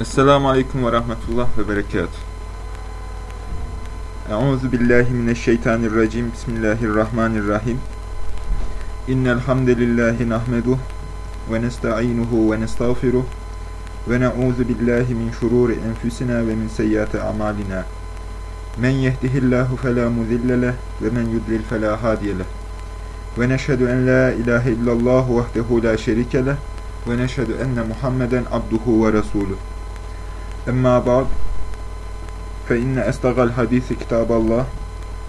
Esselamu Aleyküm ve Rahmetullah ve Berekatuhu. Euzu billahi mineşşeytanirracim. Bismillahirrahmanirrahim. İnnel hamdelellahi nahmeduh ve nestainuhu ve nestağfiruh ve na'uzu billahi min şururi enfusina ve min seyyiati amalina. Men yehdihillahu fela mudille leh ve men yudlil fela hadiye leh. Ve neşhedü en la ilahe illallah vahdehu la şerike leh ve neşhedü enne Muhammeden abduhu ve resuluh. Emma ba'd fe inne estagal hadisi kitaballah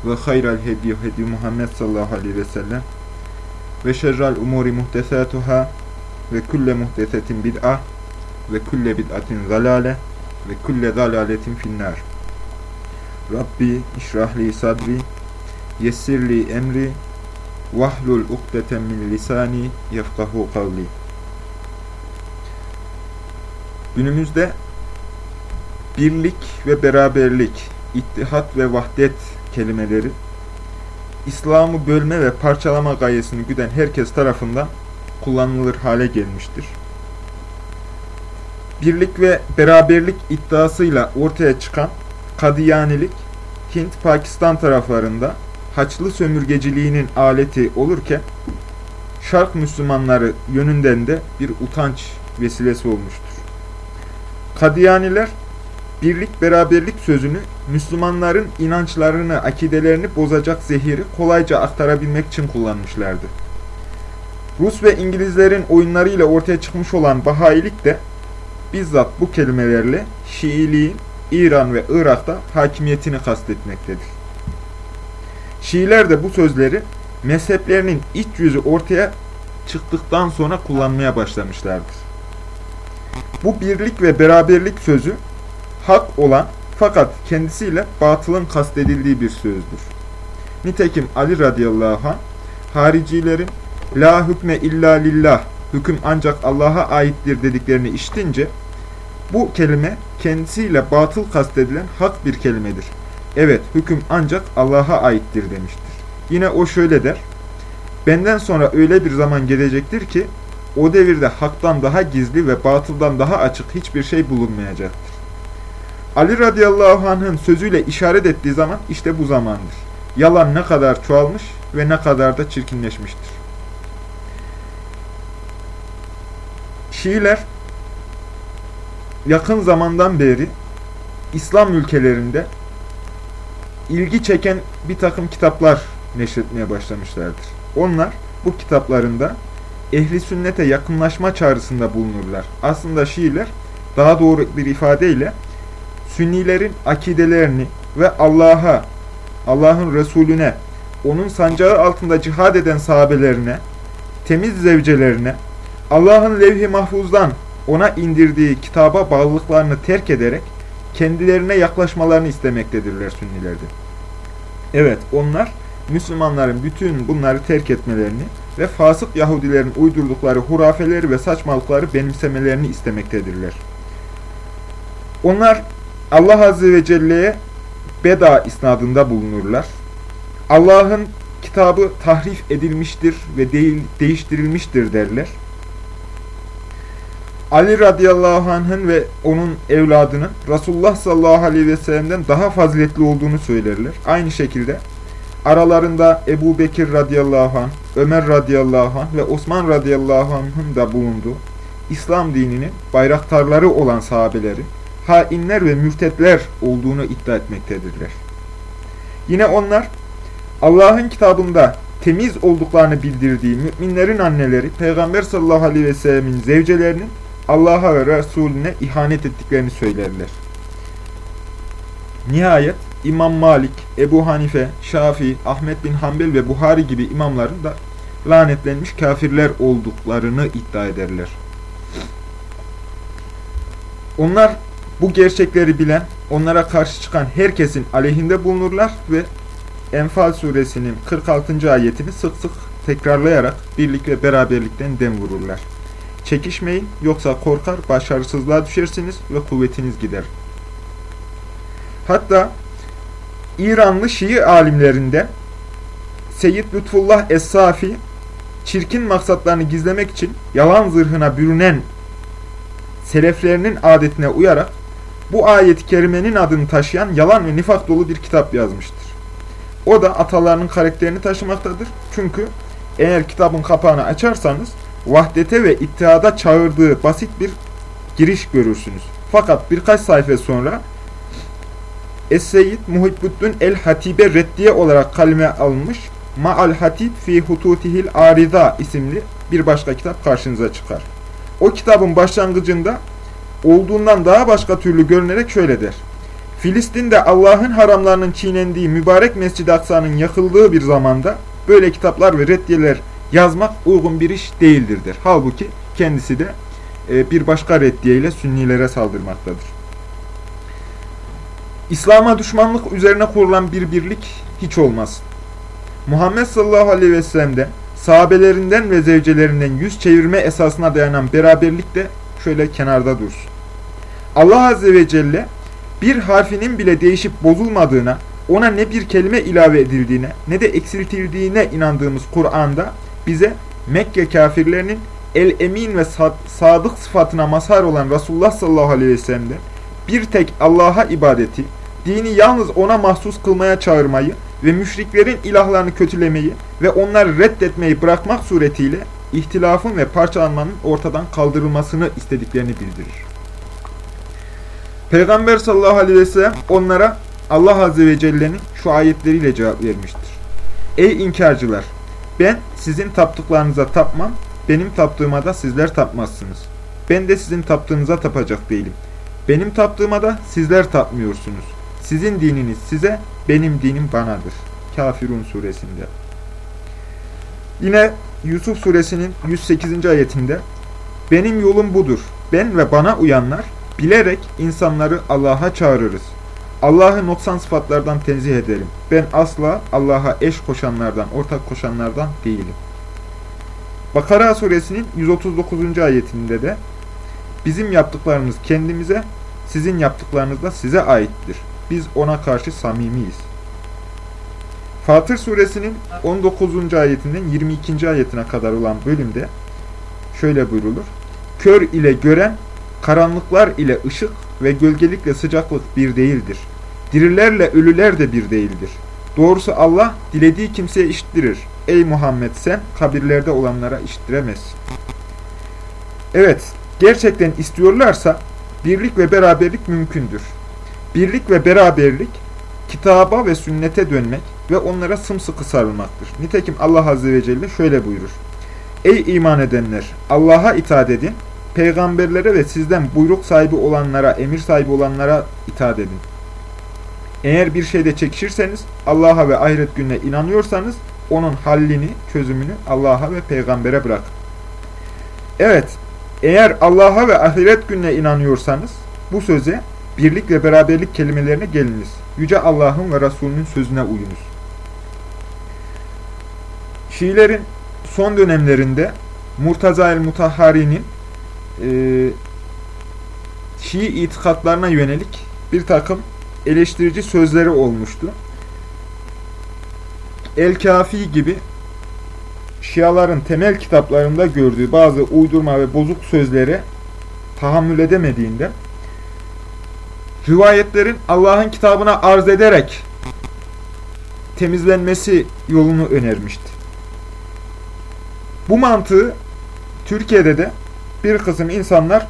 ve hayral hediye hedi Muhammed sallallahu aleyhi ve sellem ve şerral umuri muhtesatuhâ ve kulle muhtesetin bid'a ve kulle bid'atin zalale ve kulle zalaletin finnâr. Rabbi işrahli sadri yessirli emri vahlul ukdeten min lisani yefkahu kavli. Günümüzde birlik ve beraberlik, ittihat ve vahdet kelimeleri İslam'ı bölme ve parçalama gayesini güden herkes tarafından kullanılır hale gelmiştir. Birlik ve beraberlik iddiasıyla ortaya çıkan Kadiyanilik, Hint-Pakistan taraflarında Haçlı sömürgeciliğinin aleti olurken, Şark Müslümanları yönünden de bir utanç vesilesi olmuştur. Kadiyaniler, birlik beraberlik sözünü Müslümanların inançlarını, akidelerini bozacak zehiri kolayca aktarabilmek için kullanmışlardı. Rus ve İngilizlerin oyunlarıyla ortaya çıkmış olan Bahailik de bizzat bu kelimelerle Şiiliğin İran ve Irak'ta hakimiyetini kastetmektedir. Şiiler de bu sözleri mezheplerinin iç yüzü ortaya çıktıktan sonra kullanmaya başlamışlardır. Bu birlik ve beraberlik sözü hak olan fakat kendisiyle batılın kastedildiği bir sözdür. Nitekim Ali radıyallahu anh haricilerin la hükme illa lillah hüküm ancak Allah'a aittir dediklerini işitince bu kelime kendisiyle batıl kastedilen hak bir kelimedir. Evet hüküm ancak Allah'a aittir demiştir. Yine o şöyle der. Benden sonra öyle bir zaman gelecektir ki o devirde haktan daha gizli ve batıldan daha açık hiçbir şey bulunmayacaktır. Ali radıyallahu anh'ın sözüyle işaret ettiği zaman işte bu zamandır. Yalan ne kadar çoğalmış ve ne kadar da çirkinleşmiştir. Şiiler yakın zamandan beri İslam ülkelerinde ilgi çeken bir takım kitaplar neşretmeye başlamışlardır. Onlar bu kitaplarında ehli sünnete yakınlaşma çağrısında bulunurlar. Aslında Şiiler daha doğru bir ifadeyle Sünnilerin akidelerini ve Allah'a, Allah'ın Resulüne, onun sancağı altında cihad eden sahabelerine, temiz zevcelerine, Allah'ın levh-i mahfuzdan ona indirdiği kitaba bağlılıklarını terk ederek kendilerine yaklaşmalarını istemektedirler Sünnilerde. Evet, onlar Müslümanların bütün bunları terk etmelerini ve fasık Yahudilerin uydurdukları hurafeleri ve saçmalıkları benimsemelerini istemektedirler. Onlar Allah Azze ve Celle'ye beda isnadında bulunurlar. Allah'ın kitabı tahrif edilmiştir ve değil, değiştirilmiştir derler. Ali radıyallahu anh'ın ve onun evladının Resulullah sallallahu aleyhi ve sellem'den daha faziletli olduğunu söylerler. Aynı şekilde aralarında Ebu Bekir radıyallahu anh, Ömer radıyallahu anh ve Osman radıyallahu anh'ın da bulunduğu İslam dininin bayraktarları olan sahabelerin hainler ve mürtetler olduğunu iddia etmektedirler. Yine onlar Allah'ın kitabında temiz olduklarını bildirdiği müminlerin anneleri Peygamber sallallahu aleyhi ve sellemin zevcelerinin Allah'a ve Resulüne ihanet ettiklerini söylerler. Nihayet İmam Malik, Ebu Hanife, Şafii, Ahmet bin Hanbel ve Buhari gibi imamların da lanetlenmiş kafirler olduklarını iddia ederler. Onlar bu gerçekleri bilen, onlara karşı çıkan herkesin aleyhinde bulunurlar ve Enfal suresinin 46. ayetini sık sık tekrarlayarak birlik ve beraberlikten dem vururlar. Çekişmeyin yoksa korkar başarısızlığa düşersiniz ve kuvvetiniz gider. Hatta İranlı Şii alimlerinden Seyyid Lütfullah Es-Safi çirkin maksatlarını gizlemek için yalan zırhına bürünen seleflerinin adetine uyarak bu ayet-i kerimenin adını taşıyan yalan ve nifak dolu bir kitap yazmıştır. O da atalarının karakterini taşımaktadır. Çünkü eğer kitabın kapağını açarsanız vahdete ve ittihada çağırdığı basit bir giriş görürsünüz. Fakat birkaç sayfa sonra Es-Seyyid Muhibbuddin el-Hatibe reddiye olarak kaleme alınmış Ma'al Hatib fi Hututihil Arida isimli bir başka kitap karşınıza çıkar. O kitabın başlangıcında olduğundan daha başka türlü görünerek şöyle der. Filistin'de Allah'ın haramlarının çiğnendiği mübarek Mescid-i Aksa'nın yakıldığı bir zamanda böyle kitaplar ve reddiyeler yazmak uygun bir iş değildir der. Halbuki kendisi de e, bir başka reddiye ile Sünnilere saldırmaktadır. İslam'a düşmanlık üzerine kurulan bir birlik hiç olmaz. Muhammed sallallahu aleyhi ve sellem'den, sahabelerinden ve zevcelerinden yüz çevirme esasına dayanan beraberlik de şöyle kenarda dursun. Allah azze ve celle bir harfinin bile değişip bozulmadığına, ona ne bir kelime ilave edildiğine ne de eksiltildiğine inandığımız Kur'an'da bize Mekke kafirlerinin el-emin ve sadık sıfatına mazhar olan Resulullah sallallahu aleyhi ve sellem'den bir tek Allah'a ibadeti, dini yalnız ona mahsus kılmaya çağırmayı ve müşriklerin ilahlarını kötülemeyi ve onları reddetmeyi bırakmak suretiyle ihtilafın ve parçalanmanın ortadan kaldırılmasını istediklerini bildirir. Peygamber sallallahu aleyhi ve sellem onlara Allah azze ve celle'nin şu ayetleriyle cevap vermiştir. Ey inkarcılar! Ben sizin taptıklarınıza tapmam, benim taptığıma da sizler tapmazsınız. Ben de sizin taptığınıza tapacak değilim. Benim taptığıma da sizler tapmıyorsunuz. Sizin dininiz size, benim dinim banadır. Kafirun suresinde. Yine Yusuf suresinin 108. ayetinde Benim yolum budur. Ben ve bana uyanlar bilerek insanları Allah'a çağırırız. Allah'ı noksan sıfatlardan tenzih ederim. Ben asla Allah'a eş koşanlardan, ortak koşanlardan değilim. Bakara suresinin 139. ayetinde de Bizim yaptıklarımız kendimize, sizin yaptıklarınız da size aittir. Biz ona karşı samimiyiz. Fatır suresinin 19. ayetinden 22. ayetine kadar olan bölümde şöyle buyrulur. Kör ile gören, karanlıklar ile ışık ve gölgelikle sıcaklık bir değildir. Dirilerle ölüler de bir değildir. Doğrusu Allah dilediği kimseye işittirir. Ey Muhammed sen kabirlerde olanlara işittiremezsin. Evet, gerçekten istiyorlarsa birlik ve beraberlik mümkündür. Birlik ve beraberlik kitaba ve sünnete dönmek ve onlara sımsıkı sarılmaktır. Nitekim Allah Azze ve Celle şöyle buyurur. Ey iman edenler! Allah'a itaat edin, peygamberlere ve sizden buyruk sahibi olanlara, emir sahibi olanlara itaat edin. Eğer bir şeyde çekişirseniz, Allah'a ve ahiret gününe inanıyorsanız, onun hallini, çözümünü Allah'a ve peygambere bırakın. Evet, eğer Allah'a ve ahiret gününe inanıyorsanız, bu söze birlik ve beraberlik kelimelerine geliniz. Yüce Allah'ın ve Resulünün sözüne uyunuz. Şiilerin son dönemlerinde Murtaza el-Mutahhari'nin e, Şii itikatlarına yönelik bir takım eleştirici sözleri olmuştu. El-Kafi gibi Şiaların temel kitaplarında gördüğü bazı uydurma ve bozuk sözlere tahammül edemediğinde rivayetlerin Allah'ın kitabına arz ederek temizlenmesi yolunu önermişti. Bu mantığı Türkiye'de de bir kısım insanlar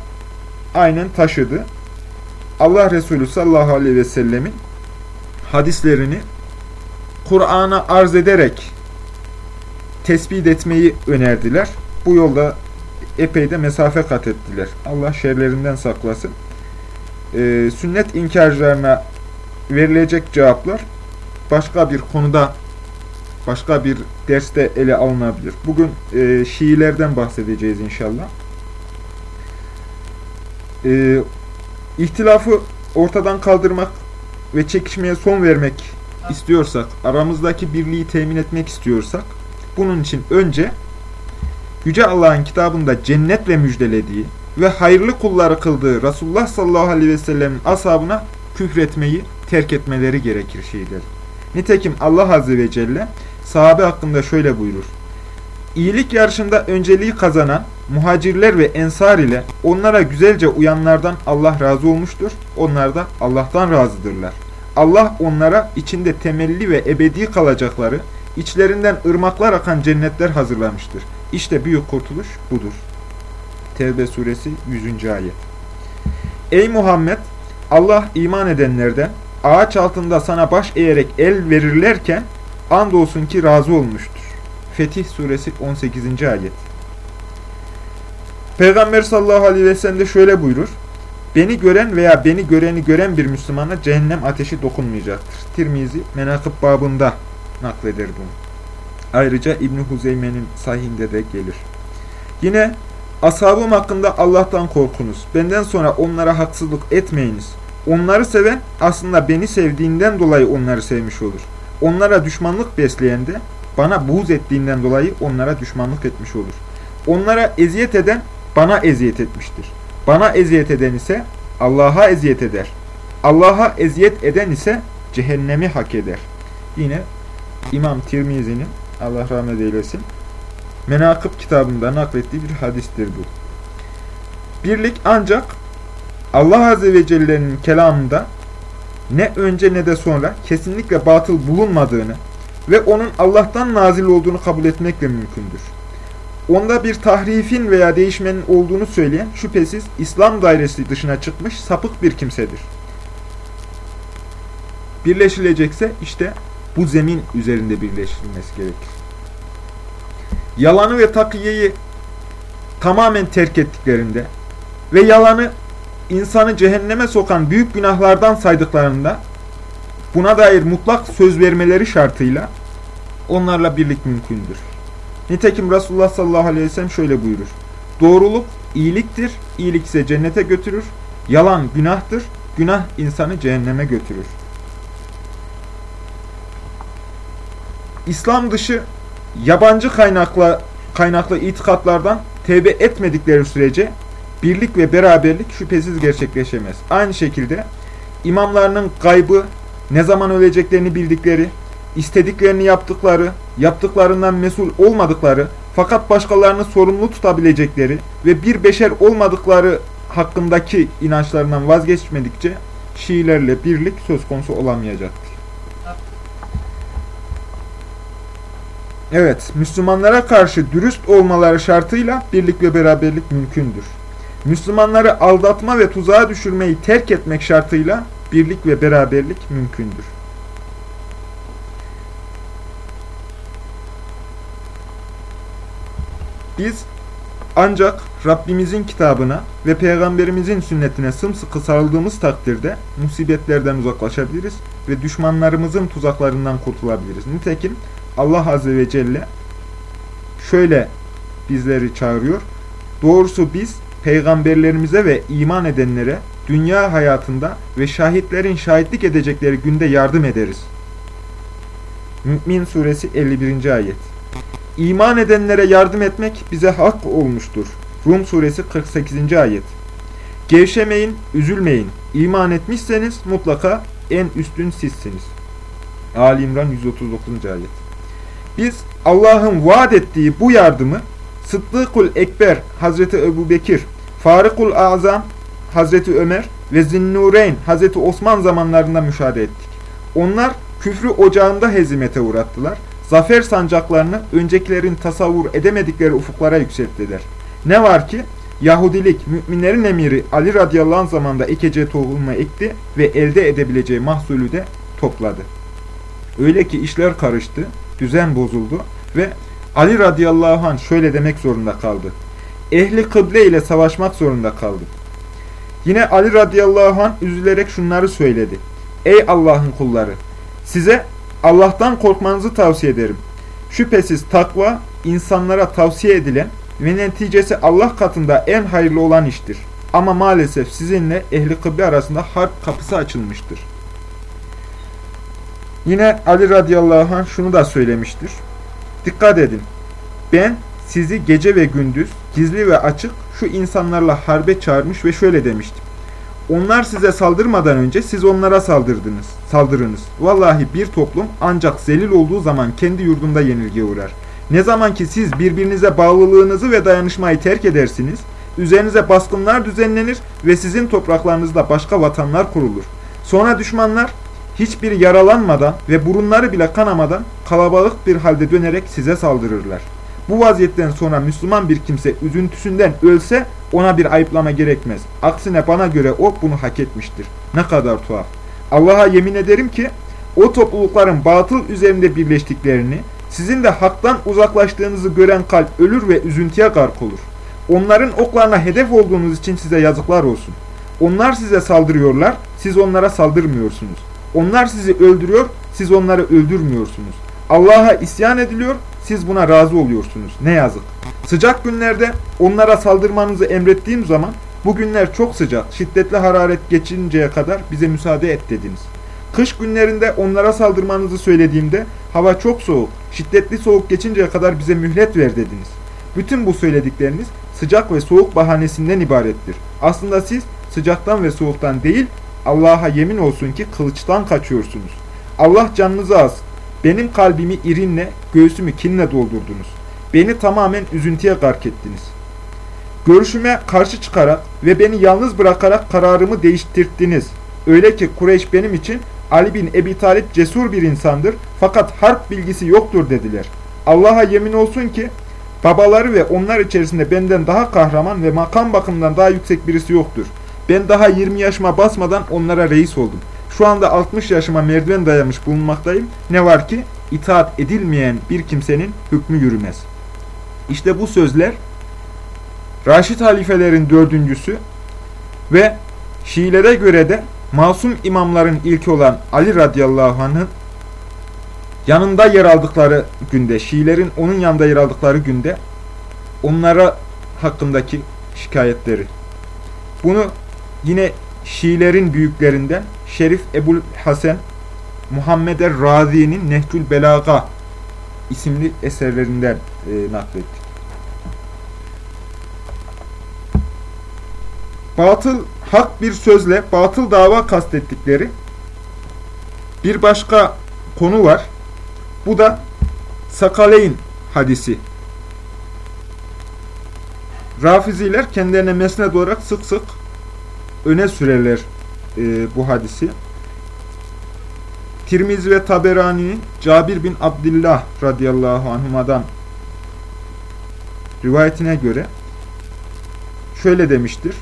aynen taşıdı. Allah Resulü sallallahu aleyhi ve sellemin hadislerini Kur'an'a arz ederek tespit etmeyi önerdiler. Bu yolda epey de mesafe kat ettiler. Allah şerlerinden saklasın. Ee, sünnet inkarcılarına verilecek cevaplar başka bir konuda başka bir derste ele alınabilir. Bugün e, Şiilerden bahsedeceğiz inşallah. E, ihtilafı ortadan kaldırmak ve çekişmeye son vermek istiyorsak, aramızdaki birliği temin etmek istiyorsak, bunun için önce Yüce Allah'ın kitabında cennetle müjdelediği ve hayırlı kulları kıldığı Resulullah sallallahu aleyhi ve sellemin ashabına küfretmeyi terk etmeleri gerekir şeyler. Nitekim Allah azze ve celle sahabe hakkında şöyle buyurur. İyilik yarışında önceliği kazanan muhacirler ve ensar ile onlara güzelce uyanlardan Allah razı olmuştur. Onlar da Allah'tan razıdırlar. Allah onlara içinde temelli ve ebedi kalacakları, içlerinden ırmaklar akan cennetler hazırlamıştır. İşte büyük kurtuluş budur. Tevbe suresi 100. ayet. Ey Muhammed! Allah iman edenlerden ağaç altında sana baş eğerek el verirlerken andolsun ki razı olmuştur. Fetih suresi 18. ayet. Peygamber sallallahu aleyhi ve sellem de şöyle buyurur. Beni gören veya beni göreni gören bir Müslümana cehennem ateşi dokunmayacaktır. Tirmizi menakıb babında nakleder bunu. Ayrıca İbn Huzeyme'nin sahihinde de gelir. Yine ashabım hakkında Allah'tan korkunuz. Benden sonra onlara haksızlık etmeyiniz. Onları seven aslında beni sevdiğinden dolayı onları sevmiş olur. Onlara düşmanlık besleyen de bana buğz ettiğinden dolayı onlara düşmanlık etmiş olur. Onlara eziyet eden bana eziyet etmiştir. Bana eziyet eden ise Allah'a eziyet eder. Allah'a eziyet eden ise cehennemi hak eder. Yine İmam Tirmizi'nin Allah rahmet eylesin Menakıb kitabında naklettiği bir hadistir bu. Birlik ancak Allah Azze ve Celle'nin kelamında ne önce ne de sonra kesinlikle batıl bulunmadığını ve onun Allah'tan nazil olduğunu kabul etmekle mümkündür. Onda bir tahrifin veya değişmenin olduğunu söyleyen şüphesiz İslam dairesi dışına çıkmış sapık bir kimsedir. Birleşilecekse işte bu zemin üzerinde birleştirilmesi gerekir. Yalanı ve takiyeyi tamamen terk ettiklerinde ve yalanı insanı cehenneme sokan büyük günahlardan saydıklarında buna dair mutlak söz vermeleri şartıyla onlarla birlik mümkündür. Nitekim Resulullah sallallahu aleyhi ve sellem şöyle buyurur. Doğruluk iyiliktir, iyilik ise cennete götürür. Yalan günahtır, günah insanı cehenneme götürür. İslam dışı yabancı kaynakla kaynaklı itikatlardan tevbe etmedikleri sürece birlik ve beraberlik şüphesiz gerçekleşemez. Aynı şekilde imamlarının gaybı, ne zaman öleceklerini bildikleri, istediklerini yaptıkları, yaptıklarından mesul olmadıkları fakat başkalarını sorumlu tutabilecekleri ve bir beşer olmadıkları hakkındaki inançlarından vazgeçmedikçe Şiilerle birlik söz konusu olamayacaktır. Evet, Müslümanlara karşı dürüst olmaları şartıyla birlik ve beraberlik mümkündür. Müslümanları aldatma ve tuzağa düşürmeyi terk etmek şartıyla birlik ve beraberlik mümkündür. Biz ancak Rabbimizin kitabına ve Peygamberimizin sünnetine sımsıkı sarıldığımız takdirde musibetlerden uzaklaşabiliriz ve düşmanlarımızın tuzaklarından kurtulabiliriz. Nitekim Allah Azze ve Celle şöyle bizleri çağırıyor. Doğrusu biz peygamberlerimize ve iman edenlere dünya hayatında ve şahitlerin şahitlik edecekleri günde yardım ederiz. Mü'min suresi 51. ayet. İman edenlere yardım etmek bize hak olmuştur. Rum suresi 48. ayet. Gevşemeyin, üzülmeyin. İman etmişseniz mutlaka en üstün sizsiniz. Ali İmran 139. ayet. Biz Allah'ın vaat ettiği bu yardımı Sıddıkul Ekber Hazreti Ebu Bekir, Farikul Azam Hazreti Ömer ve Zinnureyn Hazreti Osman zamanlarında müşahede ettik. Onlar küfrü ocağında hezimete uğrattılar. Zafer sancaklarını öncekilerin tasavvur edemedikleri ufuklara yükselttiler. Ne var ki Yahudilik müminlerin emiri Ali radıyallahu anh zamanında ekeceği tohumu ekti ve elde edebileceği mahsulü de topladı. Öyle ki işler karıştı, düzen bozuldu ve Ali radıyallahu anh şöyle demek zorunda kaldı. Ehli kıble ile savaşmak zorunda kaldı. Yine Ali radıyallahu anh üzülerek şunları söyledi. Ey Allah'ın kulları! Size Allah'tan korkmanızı tavsiye ederim. Şüphesiz takva insanlara tavsiye edilen ve neticesi Allah katında en hayırlı olan iştir. Ama maalesef sizinle ehli kıble arasında harp kapısı açılmıştır. Yine Ali radıyallahu anh şunu da söylemiştir. Dikkat edin. Ben sizi gece ve gündüz, gizli ve açık şu insanlarla harbe çağırmış ve şöyle demiştim. Onlar size saldırmadan önce siz onlara saldırdınız, saldırınız. Vallahi bir toplum ancak zelil olduğu zaman kendi yurdunda yenilgiye uğrar. Ne zaman ki siz birbirinize bağlılığınızı ve dayanışmayı terk edersiniz, üzerinize baskınlar düzenlenir ve sizin topraklarınızda başka vatanlar kurulur. Sonra düşmanlar hiçbir yaralanmadan ve burunları bile kanamadan kalabalık bir halde dönerek size saldırırlar. Bu vaziyetten sonra Müslüman bir kimse üzüntüsünden ölse ona bir ayıplama gerekmez. Aksine bana göre o bunu hak etmiştir. Ne kadar tuhaf. Allah'a yemin ederim ki o toplulukların batıl üzerinde birleştiklerini, sizin de haktan uzaklaştığınızı gören kalp ölür ve üzüntüye gark olur. Onların oklarına hedef olduğunuz için size yazıklar olsun. Onlar size saldırıyorlar, siz onlara saldırmıyorsunuz. Onlar sizi öldürüyor, siz onları öldürmüyorsunuz. Allah'a isyan ediliyor, siz buna razı oluyorsunuz. Ne yazık. Sıcak günlerde onlara saldırmanızı emrettiğim zaman bu günler çok sıcak, şiddetli hararet geçinceye kadar bize müsaade et dediniz. Kış günlerinde onlara saldırmanızı söylediğimde hava çok soğuk, şiddetli soğuk geçinceye kadar bize mühlet ver dediniz. Bütün bu söyledikleriniz sıcak ve soğuk bahanesinden ibarettir. Aslında siz sıcaktan ve soğuktan değil, Allah'a yemin olsun ki kılıçtan kaçıyorsunuz. Allah canınızı az. Benim kalbimi irinle, göğsümü kinle doldurdunuz. Beni tamamen üzüntüye gark ettiniz. Görüşüme karşı çıkarak ve beni yalnız bırakarak kararımı değiştirttiniz. Öyle ki Kureyş benim için Ali bin Ebi Talip cesur bir insandır fakat harp bilgisi yoktur dediler. Allah'a yemin olsun ki babaları ve onlar içerisinde benden daha kahraman ve makam bakımından daha yüksek birisi yoktur. Ben daha 20 yaşıma basmadan onlara reis oldum. Şu anda 60 yaşıma merdiven dayamış bulunmaktayım. Ne var ki itaat edilmeyen bir kimsenin hükmü yürümez. İşte bu sözler Raşid halifelerin dördüncüsü ve Şiilere göre de masum imamların ilki olan Ali radıyallahu anh'ın yanında yer aldıkları günde, Şiilerin onun yanında yer aldıkları günde onlara hakkındaki şikayetleri. Bunu yine Şiilerin büyüklerinden Şerif Ebul Hasan Muhammed er-Razi'nin Nehcül Belaga isimli eserlerinden e, naklettik. Batıl hak bir sözle batıl dava kastettikleri bir başka konu var. Bu da Sakaleyn hadisi. Rafiziler kendilerine mesned olarak sık sık öne sürerler e, bu hadisi. Tirmizi ve Taberani'nin Cabir bin Abdullah radıyallahu anhuma'dan rivayetine göre şöyle demiştir.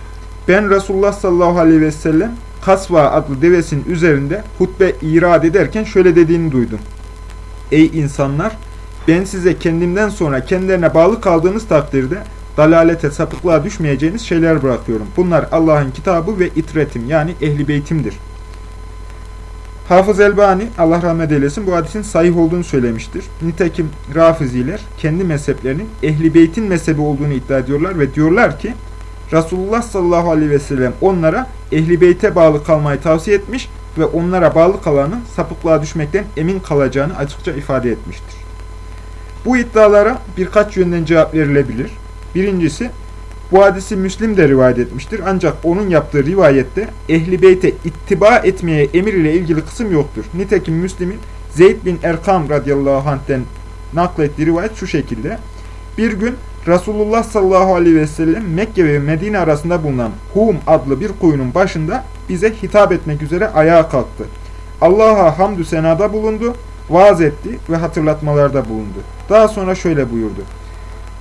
Ben Resulullah sallallahu aleyhi ve sellem Kasva adlı devesinin üzerinde hutbe irad ederken şöyle dediğini duydum. Ey insanlar! Ben size kendimden sonra kendilerine bağlı kaldığınız takdirde dalalete, sapıklığa düşmeyeceğiniz şeyler bırakıyorum. Bunlar Allah'ın kitabı ve itretim yani ehli beytimdir. Hafız Elbani, Allah rahmet eylesin, bu hadisin sahih olduğunu söylemiştir. Nitekim Rafiziler kendi mezheplerinin ehli beytin mezhebi olduğunu iddia ediyorlar ve diyorlar ki Resulullah sallallahu aleyhi ve sellem onlara ehli beyte bağlı kalmayı tavsiye etmiş ve onlara bağlı kalanın sapıklığa düşmekten emin kalacağını açıkça ifade etmiştir. Bu iddialara birkaç yönden cevap verilebilir. Birincisi, bu hadisi Müslim de rivayet etmiştir. Ancak onun yaptığı rivayette ehli beyte ittiba etmeye emir ile ilgili kısım yoktur. Nitekim Müslim'in Zeyd bin Erkam radıyallahu anh'ten naklettiği rivayet şu şekilde. Bir gün Resulullah sallallahu aleyhi ve sellem Mekke ve Medine arasında bulunan Hum adlı bir kuyunun başında bize hitap etmek üzere ayağa kalktı. Allah'a hamdü senada bulundu, vaaz etti ve hatırlatmalarda bulundu. Daha sonra şöyle buyurdu.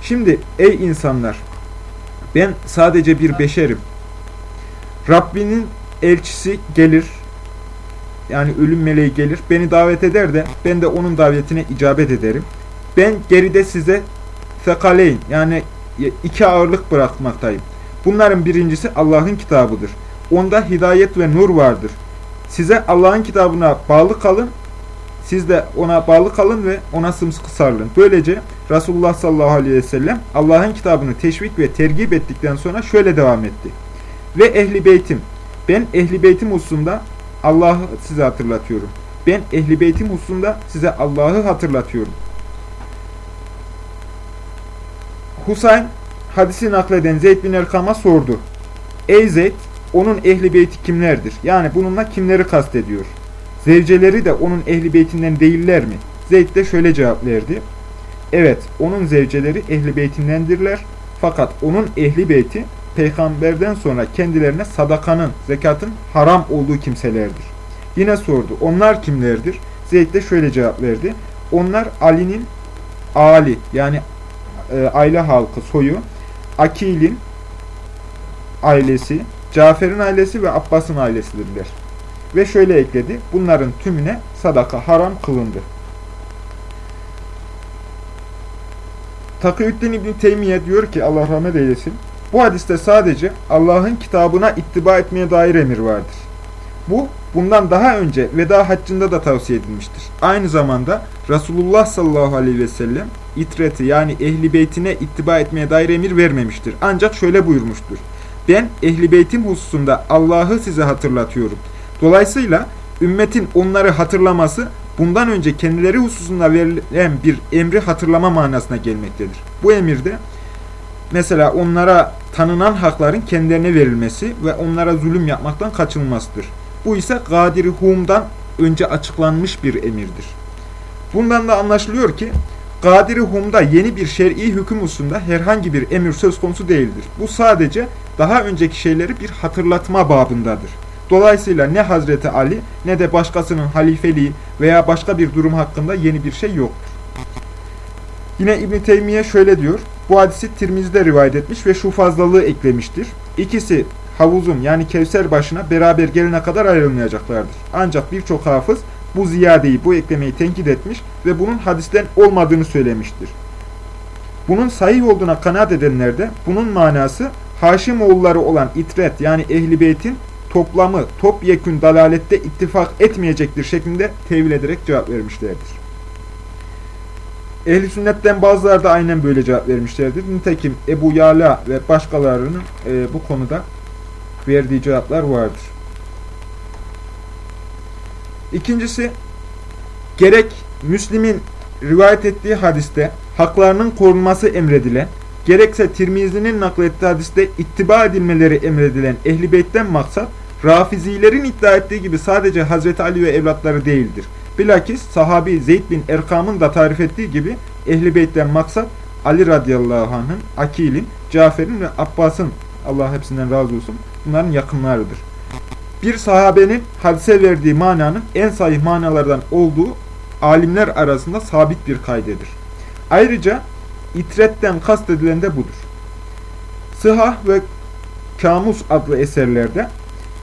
Şimdi ey insanlar ben sadece bir beşerim. Rabbinin elçisi gelir yani ölüm meleği gelir beni davet eder de ben de onun davetine icabet ederim. Ben geride size fekaleyn yani iki ağırlık bırakmaktayım. Bunların birincisi Allah'ın kitabıdır. Onda hidayet ve nur vardır. Size Allah'ın kitabına bağlı kalın siz de ona bağlı kalın ve ona sımsıkı sarılın. Böylece Resulullah sallallahu aleyhi ve sellem Allah'ın kitabını teşvik ve tergip ettikten sonra şöyle devam etti. Ve ehli beytim. Ben ehli beytim hususunda Allah'ı size hatırlatıyorum. Ben ehli beytim hususunda size Allah'ı hatırlatıyorum. Husayn hadisi nakleden Zeyd bin Erkam'a sordu. Ey Zeyd, onun ehli beyti kimlerdir? Yani bununla kimleri kastediyor? Zevceleri de onun ehli beytinden değiller mi? Zeyd de şöyle cevap verdi. Evet, onun zevceleri ehli beytindendirler. Fakat onun ehli beyti peygamberden sonra kendilerine sadakanın, zekatın haram olduğu kimselerdir. Yine sordu. Onlar kimlerdir? Zeyd de şöyle cevap verdi. Onlar Ali'nin Ali yani e, aile halkı soyu, Akil'in ailesi, Cafer'in ailesi ve Abbas'ın ailesidirler. Ve şöyle ekledi. Bunların tümüne sadaka haram kılındı. Takiyüddin İbni Teymiye diyor ki Allah rahmet eylesin. Bu hadiste sadece Allah'ın kitabına ittiba etmeye dair emir vardır. Bu bundan daha önce veda haccında da tavsiye edilmiştir. Aynı zamanda Resulullah sallallahu aleyhi ve sellem itreti yani ehli beytine ittiba etmeye dair emir vermemiştir. Ancak şöyle buyurmuştur. Ben ehli beytim hususunda Allah'ı size hatırlatıyorum. Dolayısıyla ümmetin onları hatırlaması bundan önce kendileri hususunda verilen bir emri hatırlama manasına gelmektedir. Bu emirde mesela onlara tanınan hakların kendilerine verilmesi ve onlara zulüm yapmaktan kaçınılmasıdır. Bu ise Gadir-i Hum'dan önce açıklanmış bir emirdir. Bundan da anlaşılıyor ki Gadir-i Hum'da yeni bir şer'i hüküm hususunda herhangi bir emir söz konusu değildir. Bu sadece daha önceki şeyleri bir hatırlatma babındadır. Dolayısıyla ne Hazreti Ali ne de başkasının halifeliği veya başka bir durum hakkında yeni bir şey yoktur. Yine İbn Teymiye şöyle diyor. Bu hadisi Tirmizi'de rivayet etmiş ve şu fazlalığı eklemiştir. İkisi havuzun yani Kevser başına beraber gelene kadar ayrılmayacaklardır. Ancak birçok hafız bu ziyadeyi, bu eklemeyi tenkit etmiş ve bunun hadisten olmadığını söylemiştir. Bunun sahih olduğuna kanaat edenler de bunun manası Haşimoğulları olan İtret yani Ehli Beyt'in toplamı topyekün dalalette ittifak etmeyecektir şeklinde tevil ederek cevap vermişlerdir. Ehli sünnetten bazıları da aynen böyle cevap vermişlerdir. Nitekim Ebu Yala ve başkalarının e, bu konuda verdiği cevaplar vardır. İkincisi, gerek Müslim'in rivayet ettiği hadiste haklarının korunması emredilen, gerekse Tirmizi'nin naklettiği hadiste ittiba edilmeleri emredilen Ehli Beyt'ten maksat, Rafizilerin iddia ettiği gibi sadece Hazreti Ali ve evlatları değildir. Bilakis sahabi Zeyd bin Erkam'ın da tarif ettiği gibi Ehli Beyt'ten maksat Ali radıyallahu anh'ın, Akil'in, Cafer'in ve Abbas'ın Allah hepsinden razı olsun bunların yakınlarıdır. Bir sahabenin hadise verdiği mananın en sahih manalardan olduğu alimler arasında sabit bir kaydedir. Ayrıca itretten kastedilen de budur. Sıhah ve Kamus adlı eserlerde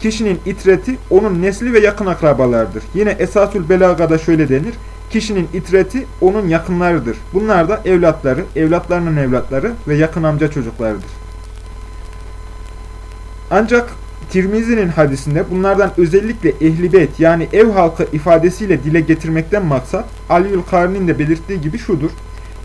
kişinin itreti onun nesli ve yakın akrabalardır. Yine Esasül Belaga'da şöyle denir. Kişinin itreti onun yakınlarıdır. Bunlar da evlatları, evlatlarının evlatları ve yakın amca çocuklarıdır. Ancak Tirmizi'nin hadisinde bunlardan özellikle ehli beyt yani ev halkı ifadesiyle dile getirmekten maksat Aliül Karni'nin de belirttiği gibi şudur.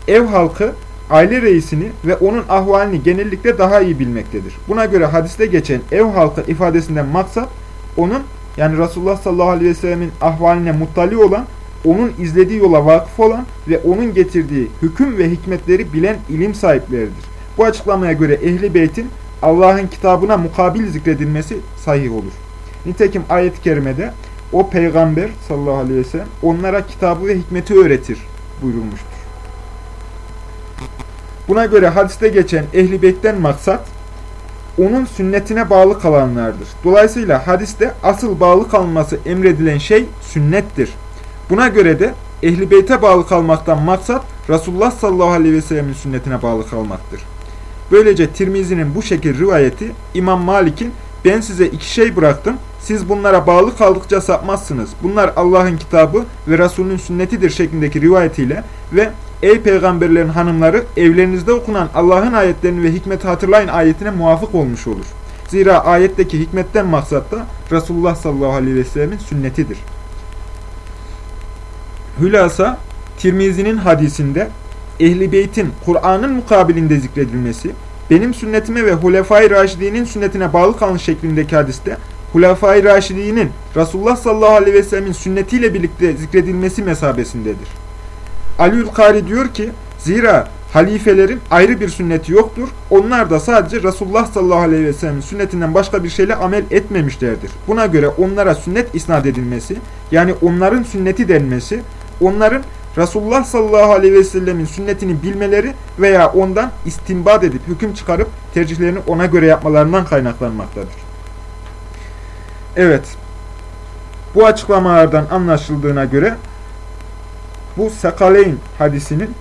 Ev halkı aile reisini ve onun ahvalini genellikle daha iyi bilmektedir. Buna göre hadiste geçen ev halkı ifadesinden maksat onun yani Resulullah sallallahu aleyhi ve sellemin ahvaline muttali olan, onun izlediği yola vakıf olan ve onun getirdiği hüküm ve hikmetleri bilen ilim sahipleridir. Bu açıklamaya göre ehli beytin Allah'ın kitabına mukabil zikredilmesi sahih olur. Nitekim ayet-i kerimede o peygamber sallallahu aleyhi ve sellem onlara kitabı ve hikmeti öğretir buyurulmuştur. Buna göre hadiste geçen ehli beytten maksat onun sünnetine bağlı kalanlardır. Dolayısıyla hadiste asıl bağlı kalması emredilen şey sünnettir. Buna göre de ehli beyte bağlı kalmaktan maksat Resulullah sallallahu aleyhi ve sellemin sünnetine bağlı kalmaktır. Böylece Tirmizi'nin bu şekil rivayeti İmam Malik'in ben size iki şey bıraktım. Siz bunlara bağlı kaldıkça sapmazsınız. Bunlar Allah'ın kitabı ve Resulünün sünnetidir şeklindeki rivayetiyle ve Ey peygamberlerin hanımları evlerinizde okunan Allah'ın ayetlerini ve hikmeti hatırlayın ayetine muvafık olmuş olur. Zira ayetteki hikmetten maksat da Resulullah sallallahu aleyhi ve sellemin sünnetidir. Hülasa Tirmizi'nin hadisinde Ehli Beyt'in Kur'an'ın mukabilinde zikredilmesi, benim sünnetime ve Hulefai Raşidi'nin sünnetine bağlı kalmış şeklindeki hadiste Hulefai Raşidi'nin Resulullah sallallahu aleyhi ve sellemin sünnetiyle birlikte zikredilmesi mesabesindedir. Aliül Kari diyor ki, zira halifelerin ayrı bir sünneti yoktur. Onlar da sadece Resulullah sallallahu aleyhi ve sellem'in sünnetinden başka bir şeyle amel etmemişlerdir. Buna göre onlara sünnet isnat edilmesi, yani onların sünneti denmesi, onların Resulullah sallallahu aleyhi ve sellemin sünnetini bilmeleri veya ondan istinbat edip hüküm çıkarıp tercihlerini ona göre yapmalarından kaynaklanmaktadır. Evet, bu açıklamalardan anlaşıldığına göre bu Sekaleyn hadisinin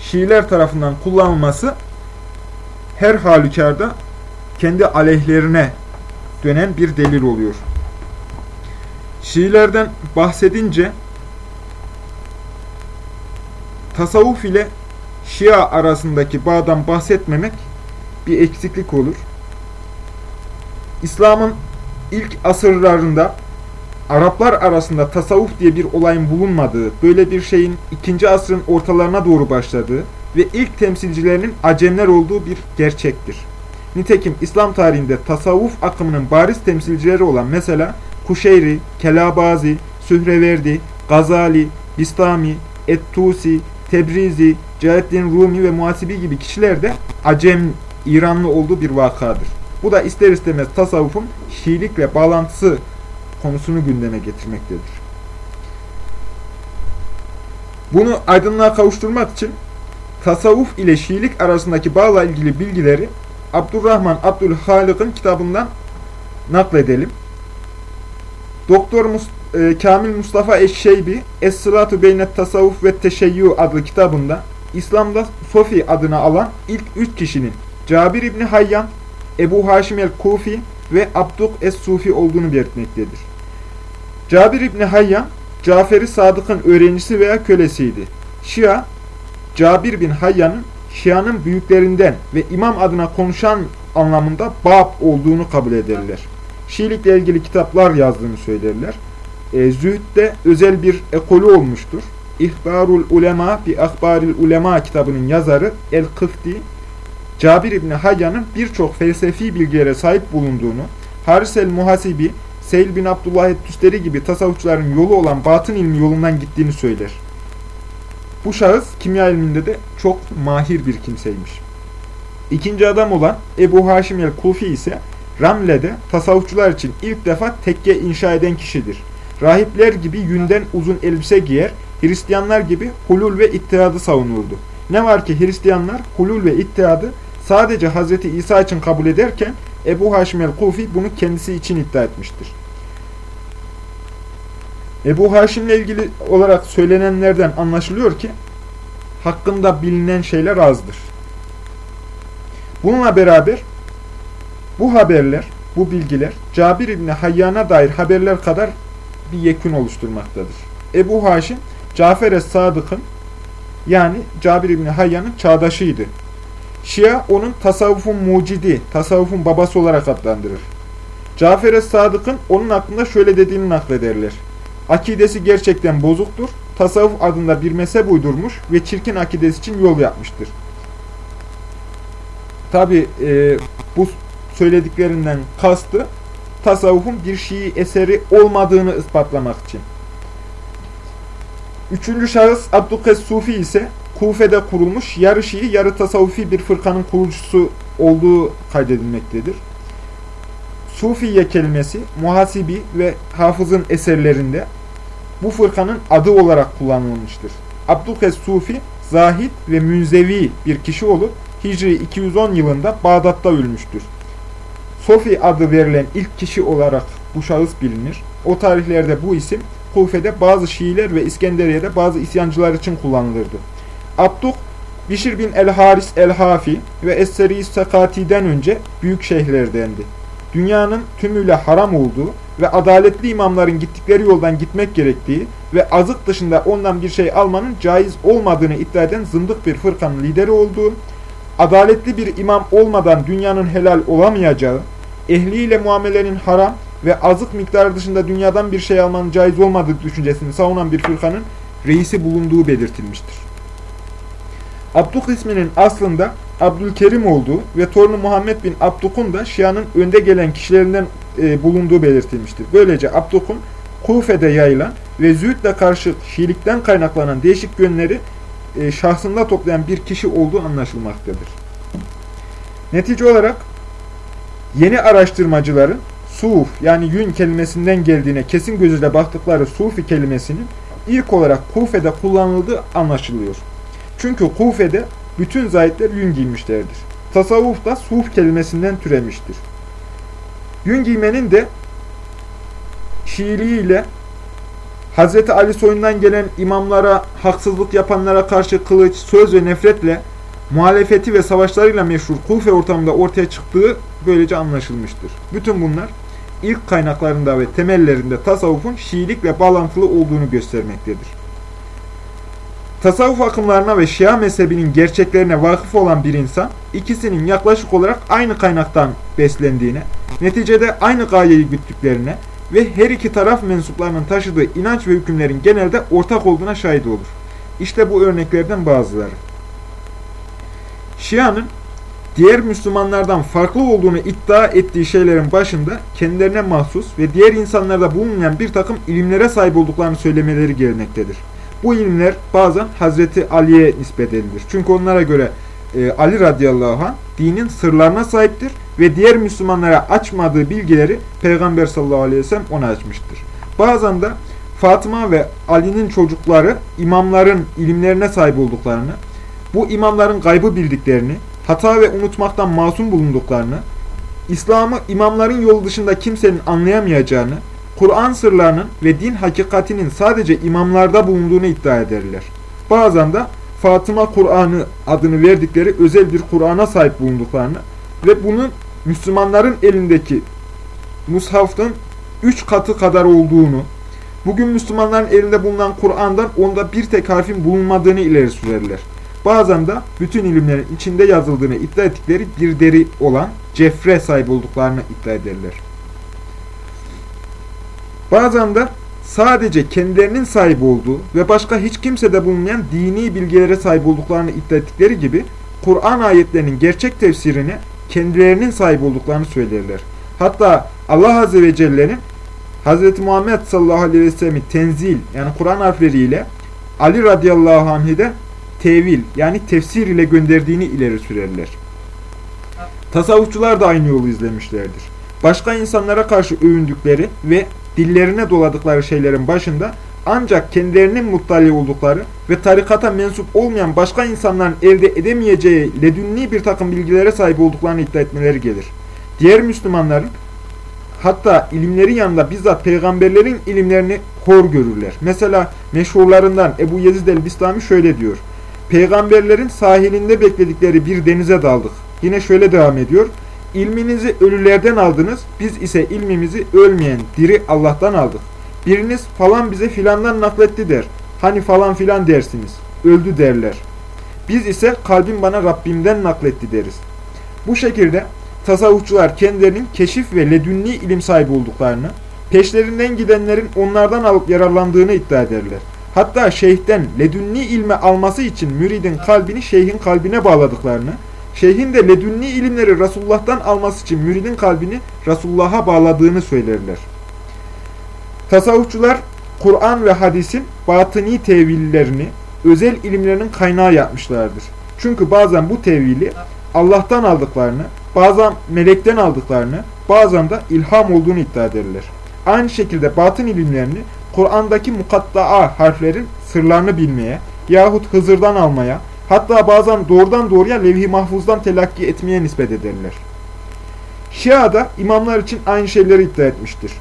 Şiiler tarafından kullanılması her halükarda kendi aleyhlerine dönen bir delil oluyor. Şiilerden bahsedince tasavvuf ile Şia arasındaki bağdan bahsetmemek bir eksiklik olur. İslam'ın ilk asırlarında Araplar arasında tasavvuf diye bir olayın bulunmadığı, böyle bir şeyin ikinci asrın ortalarına doğru başladığı ve ilk temsilcilerinin Acemler olduğu bir gerçektir. Nitekim İslam tarihinde tasavvuf akımının bariz temsilcileri olan mesela Kuşeyri, Kelabazi, Sühreverdi, Gazali, Bistami, Ettusi, Tebrizi, Cihaddin Rumi ve Muhasibi gibi kişiler de Acem İranlı olduğu bir vakadır. Bu da ister istemez tasavvufun Şiilikle bağlantısı konusunu gündeme getirmektedir. Bunu aydınlığa kavuşturmak için tasavvuf ile Şiilik arasındaki bağla ilgili bilgileri Abdurrahman Abdülhalık'ın kitabından nakledelim. Doktor Mus e, Kamil Mustafa Eşşeybi Es-Sılatu Beynet Tasavvuf ve Teşeyyü adlı kitabında İslam'da Sofi adını alan ilk üç kişinin Cabir İbni Hayyan, Ebu Haşim el-Kufi ve Abduk Es-Sufi olduğunu belirtmektedir. Cabir İbni Hayyan, Cafer-i Sadık'ın öğrencisi veya kölesiydi. Şia, Cabir bin Hayyan'ın Şia'nın büyüklerinden ve imam adına konuşan anlamında Bab olduğunu kabul ederler. Şiilikle ilgili kitaplar yazdığını söylerler. E, Zühd'de özel bir ekolü olmuştur. İhbarul Ulema bi Akbaril Ulema kitabının yazarı El-Kıfti, Cabir İbni Hayyan'ın birçok felsefi bilgilere sahip bulunduğunu, Haris el-Muhasibi, Seyl bin Abdullah et gibi tasavvufçuların yolu olan batın ilmi yolundan gittiğini söyler. Bu şahıs kimya ilminde de çok mahir bir kimseymiş. İkinci adam olan Ebu Haşim el-Kufi ise Ramle'de tasavvufçular için ilk defa tekke inşa eden kişidir. Rahipler gibi yünden uzun elbise giyer, Hristiyanlar gibi hulul ve ittihadı savunurdu. Ne var ki Hristiyanlar hulul ve ittihadı sadece Hz. İsa için kabul ederken Ebu Haşim el-Kufi bunu kendisi için iddia etmiştir. Ebu Haşim'le ilgili olarak söylenenlerden anlaşılıyor ki hakkında bilinen şeyler azdır. Bununla beraber bu haberler, bu bilgiler Cabir İbni Hayyan'a dair haberler kadar bir yekün oluşturmaktadır. Ebu Haşim, Cafer Es-Sadık'ın yani Cabir İbni Hayyan'ın çağdaşıydı. Şia onun tasavvufun mucidi, tasavvufun babası olarak adlandırır. Cafer Es-Sadık'ın onun hakkında şöyle dediğini naklederler. Akidesi gerçekten bozuktur, tasavvuf adında bir mezhep uydurmuş ve çirkin akidesi için yol yapmıştır. Tabi e, bu söylediklerinden kastı tasavvufun bir Şii eseri olmadığını ispatlamak için. Üçüncü şahıs Abdülkes Sufi ise Kufe'de kurulmuş yarı Şii yarı tasavvufi bir fırkanın kurucusu olduğu kaydedilmektedir. Sufiye kelimesi muhasibi ve hafızın eserlerinde bu fırkanın adı olarak kullanılmıştır. Abdülkes Sufi zahid ve münzevi bir kişi olup Hicri 210 yılında Bağdat'ta ölmüştür. Sofi adı verilen ilk kişi olarak bu şahıs bilinir. O tarihlerde bu isim Kufe'de bazı Şiiler ve İskenderiye'de bazı isyancılar için kullanılırdı. Abduk, Bişir bin el-Haris el-Hafi ve Es-Seri Sakati'den önce büyük şeyhlerdendi. Dünyanın tümüyle haram olduğu ve adaletli imamların gittikleri yoldan gitmek gerektiği ve azık dışında ondan bir şey almanın caiz olmadığını iddia eden zındık bir fırkanın lideri olduğu, adaletli bir imam olmadan dünyanın helal olamayacağı, ehliyle muamelenin haram ve azık miktarı dışında dünyadan bir şey almanın caiz olmadığı düşüncesini savunan bir fırkanın reisi bulunduğu belirtilmiştir. Abduk isminin aslında Abdülkerim olduğu ve torunu Muhammed bin Abduk'un da Şia'nın önde gelen kişilerinden e, bulunduğu belirtilmiştir. Böylece Abduk'un Kufe'de yayılan ve zühdle karşı Şiilikten kaynaklanan değişik yönleri e, şahsında toplayan bir kişi olduğu anlaşılmaktadır. Netice olarak yeni araştırmacıların suf yani yün kelimesinden geldiğine kesin gözüyle baktıkları sufi kelimesinin ilk olarak Kufe'de kullanıldığı anlaşılıyor. Çünkü Kufe'de bütün zahitler yün giymişlerdir. Tasavvuf da suf kelimesinden türemiştir. Yün giymenin de Şiiliğiyle Hz. Ali soyundan gelen imamlara, haksızlık yapanlara karşı kılıç, söz ve nefretle muhalefeti ve savaşlarıyla meşhur Kufe ortamında ortaya çıktığı böylece anlaşılmıştır. Bütün bunlar ilk kaynaklarında ve temellerinde tasavvufun Şiilikle bağlantılı olduğunu göstermektedir. Tasavvuf akımlarına ve Şia mezhebinin gerçeklerine vakıf olan bir insan, ikisinin yaklaşık olarak aynı kaynaktan beslendiğine, neticede aynı gayeyi güttüklerine ve her iki taraf mensuplarının taşıdığı inanç ve hükümlerin genelde ortak olduğuna şahit olur. İşte bu örneklerden bazıları. Şia'nın diğer Müslümanlardan farklı olduğunu iddia ettiği şeylerin başında kendilerine mahsus ve diğer insanlarda bulunmayan bir takım ilimlere sahip olduklarını söylemeleri gelmektedir. Bu ilimler bazen Hazreti Ali'ye nispet edilir. Çünkü onlara göre e, Ali radıyallahu anh dinin sırlarına sahiptir ve diğer Müslümanlara açmadığı bilgileri Peygamber sallallahu aleyhi ve sellem ona açmıştır. Bazen de Fatıma ve Ali'nin çocukları imamların ilimlerine sahip olduklarını, bu imamların gaybı bildiklerini, hata ve unutmaktan masum bulunduklarını, İslam'ı imamların yolu dışında kimsenin anlayamayacağını, Kur'an sırlarının ve din hakikatinin sadece imamlarda bulunduğunu iddia ederler. Bazen de Fatıma Kur'an'ı adını verdikleri özel bir Kur'an'a sahip bulunduklarını ve bunun Müslümanların elindeki mushafın üç katı kadar olduğunu, bugün Müslümanların elinde bulunan Kur'an'dan onda bir tek harfin bulunmadığını ileri sürerler. Bazen de bütün ilimlerin içinde yazıldığını iddia ettikleri bir deri olan cefre sahip olduklarını iddia ederler. Bazen de sadece kendilerinin sahip olduğu ve başka hiç kimsede bulunmayan dini bilgilere sahip olduklarını iddia ettikleri gibi Kur'an ayetlerinin gerçek tefsirini kendilerinin sahip olduklarını söylerler. Hatta Allah Azze ve Celle'nin Hz. Muhammed sallallahu aleyhi ve sellem'i tenzil yani Kur'an harfleriyle Ali radıyallahu anh'ı da tevil yani tefsir ile gönderdiğini ileri sürerler. Tasavvufçular da aynı yolu izlemişlerdir. Başka insanlara karşı övündükleri ve dillerine doladıkları şeylerin başında ancak kendilerinin muttali oldukları ve tarikata mensup olmayan başka insanların elde edemeyeceği ledünni bir takım bilgilere sahip olduklarını iddia etmeleri gelir. Diğer Müslümanların hatta ilimleri yanında bizzat peygamberlerin ilimlerini hor görürler. Mesela meşhurlarından Ebu Yezid el-Bistami şöyle diyor. Peygamberlerin sahilinde bekledikleri bir denize daldık. Yine şöyle devam ediyor. İlminizi ölülerden aldınız, biz ise ilmimizi ölmeyen, diri Allah'tan aldık. Biriniz falan bize filandan nakletti der. Hani falan filan dersiniz. Öldü derler. Biz ise kalbim bana Rabbimden nakletti deriz. Bu şekilde tasavvufçular kendilerinin keşif ve ledünni ilim sahibi olduklarını, peşlerinden gidenlerin onlardan alıp yararlandığını iddia ederler. Hatta şeyhten ledünni ilme alması için müridin kalbini şeyhin kalbine bağladıklarını, şeyhin de ledünni ilimleri Resulullah'tan alması için müridin kalbini Resulullah'a bağladığını söylerler. Tasavvufçular Kur'an ve hadisin batıni tevillerini özel ilimlerinin kaynağı yapmışlardır. Çünkü bazen bu tevili Allah'tan aldıklarını, bazen melekten aldıklarını, bazen de ilham olduğunu iddia ederler. Aynı şekilde batın ilimlerini Kur'an'daki mukattaa harflerin sırlarını bilmeye yahut Hızır'dan almaya, hatta bazen doğrudan doğruya levh-i mahfuzdan telakki etmeye nispet ederler. Şia da imamlar için aynı şeyleri iddia etmiştir.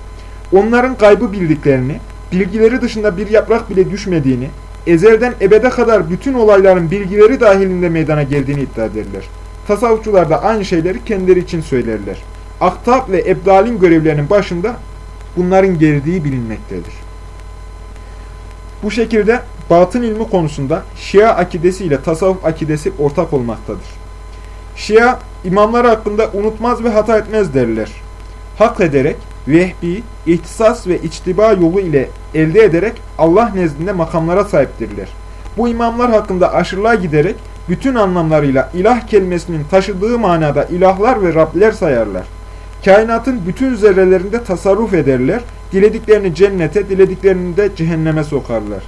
Onların kaybı bildiklerini, bilgileri dışında bir yaprak bile düşmediğini, ezelden ebede kadar bütün olayların bilgileri dahilinde meydana geldiğini iddia ederler. Tasavvufçular da aynı şeyleri kendileri için söylerler. Aktab ve ebdalin görevlerinin başında bunların geldiği bilinmektedir. Bu şekilde batın ilmi konusunda Şia akidesi ile tasavvuf akidesi ortak olmaktadır. Şia imamlar hakkında unutmaz ve hata etmez derler. Hak ederek, vehbi, ihtisas ve içtiba yolu ile elde ederek Allah nezdinde makamlara sahiptirler. Bu imamlar hakkında aşırılığa giderek bütün anlamlarıyla ilah kelimesinin taşıdığı manada ilahlar ve Rabler sayarlar. Kainatın bütün zerrelerinde tasarruf ederler, dilediklerini cennete, dilediklerini de cehenneme sokarlar.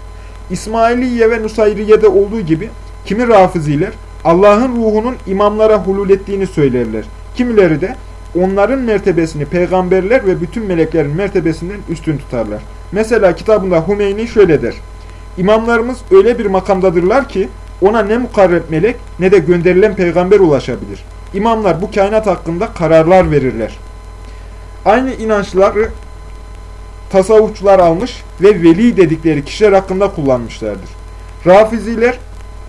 İsmailiye ve Nusayriye'de olduğu gibi kimi rafiziler Allah'ın ruhunun imamlara hulul ettiğini söylerler. Kimileri de onların mertebesini peygamberler ve bütün meleklerin mertebesinden üstün tutarlar. Mesela kitabında Hümeyni şöyle der. İmamlarımız öyle bir makamdadırlar ki ona ne mukarreb melek ne de gönderilen peygamber ulaşabilir. İmamlar bu kainat hakkında kararlar verirler. Aynı inançları tasavvufçular almış ve veli dedikleri kişiler hakkında kullanmışlardır. Rafiziler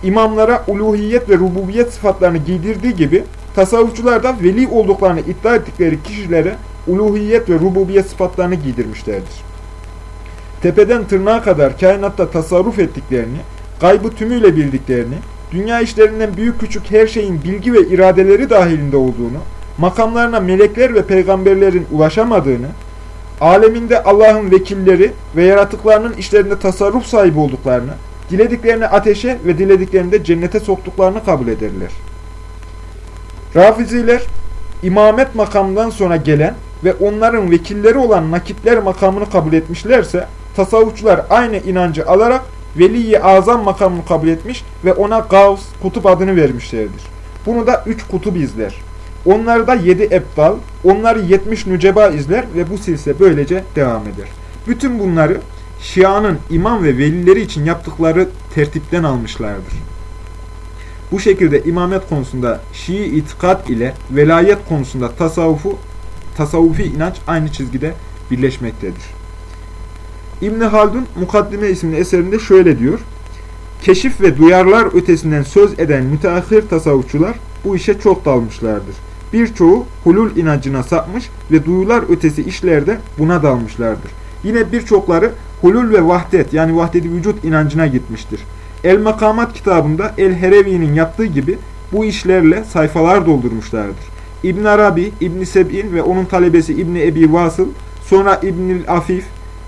imamlara uluhiyet ve rububiyet sıfatlarını giydirdiği gibi tasavvufçular da veli olduklarını iddia ettikleri kişilere uluhiyet ve rububiyet sıfatlarını giydirmişlerdir. Tepeden tırnağa kadar kainatta tasarruf ettiklerini, gaybı tümüyle bildiklerini, dünya işlerinden büyük küçük her şeyin bilgi ve iradeleri dahilinde olduğunu, makamlarına melekler ve peygamberlerin ulaşamadığını, aleminde Allah'ın vekilleri ve yaratıklarının işlerinde tasarruf sahibi olduklarını, dilediklerini ateşe ve dilediklerini de cennete soktuklarını kabul ederler. Rafiziler, imamet makamından sonra gelen ve onların vekilleri olan nakipler makamını kabul etmişlerse, tasavvufçular aynı inancı alarak Veli-i Azam makamını kabul etmiş ve ona Gavs, kutup adını vermişlerdir. Bunu da üç kutup izler. Onları da yedi ebdal, onları yetmiş nüceba izler ve bu silsile böylece devam eder. Bütün bunları Şia'nın imam ve velileri için yaptıkları tertipten almışlardır. Bu şekilde imamet konusunda Şii itikat ile velayet konusunda tasavvufu, tasavvufi inanç aynı çizgide birleşmektedir. İbn Haldun Mukaddime isimli eserinde şöyle diyor. Keşif ve duyarlar ötesinden söz eden müteahhir tasavvufçular bu işe çok dalmışlardır. Birçoğu hulul inancına sapmış ve duyular ötesi işlerde buna dalmışlardır. Yine birçokları hulul ve vahdet yani vahdedi vücut inancına gitmiştir. El Makamat kitabında El Herevi'nin yaptığı gibi bu işlerle sayfalar doldurmuşlardır. İbn Arabi, İbn Seb'in ve onun talebesi İbn Ebi Vasıl, sonra İbnül Afif,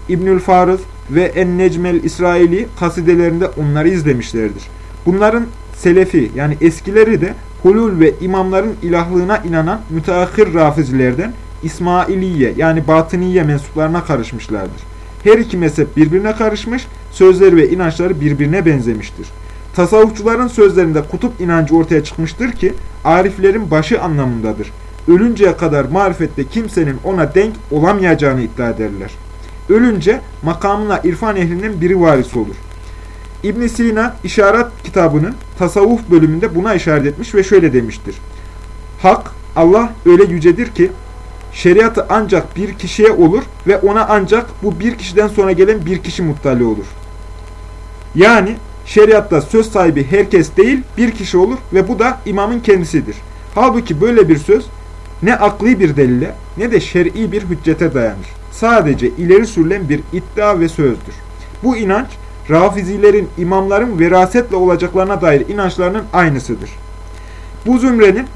İbnül Farız ve En-Necmel İsraili kasidelerinde onları izlemişlerdir. Bunların selefi yani eskileri de hulul ve imamların ilahlığına inanan müteahhir rafizilerden İsmailiye yani batıniye mensuplarına karışmışlardır. Her iki mezhep birbirine karışmış, sözleri ve inançları birbirine benzemiştir. Tasavvufçuların sözlerinde kutup inancı ortaya çıkmıştır ki, ariflerin başı anlamındadır. Ölünceye kadar marifette kimsenin ona denk olamayacağını iddia ederler. Ölünce makamına irfan ehlinin biri varis olur. İbn Sina işaret kitabının tasavvuf bölümünde buna işaret etmiş ve şöyle demiştir. Hak, Allah öyle yücedir ki şeriatı ancak bir kişiye olur ve ona ancak bu bir kişiden sonra gelen bir kişi muttali olur. Yani şeriatta söz sahibi herkes değil bir kişi olur ve bu da imamın kendisidir. Halbuki böyle bir söz ne akli bir delile ne de şer'i bir hüccete dayanır. Sadece ileri sürülen bir iddia ve sözdür. Bu inanç Rafizilerin imamların verasetle olacaklarına dair inançlarının aynısıdır. Bu zümrenin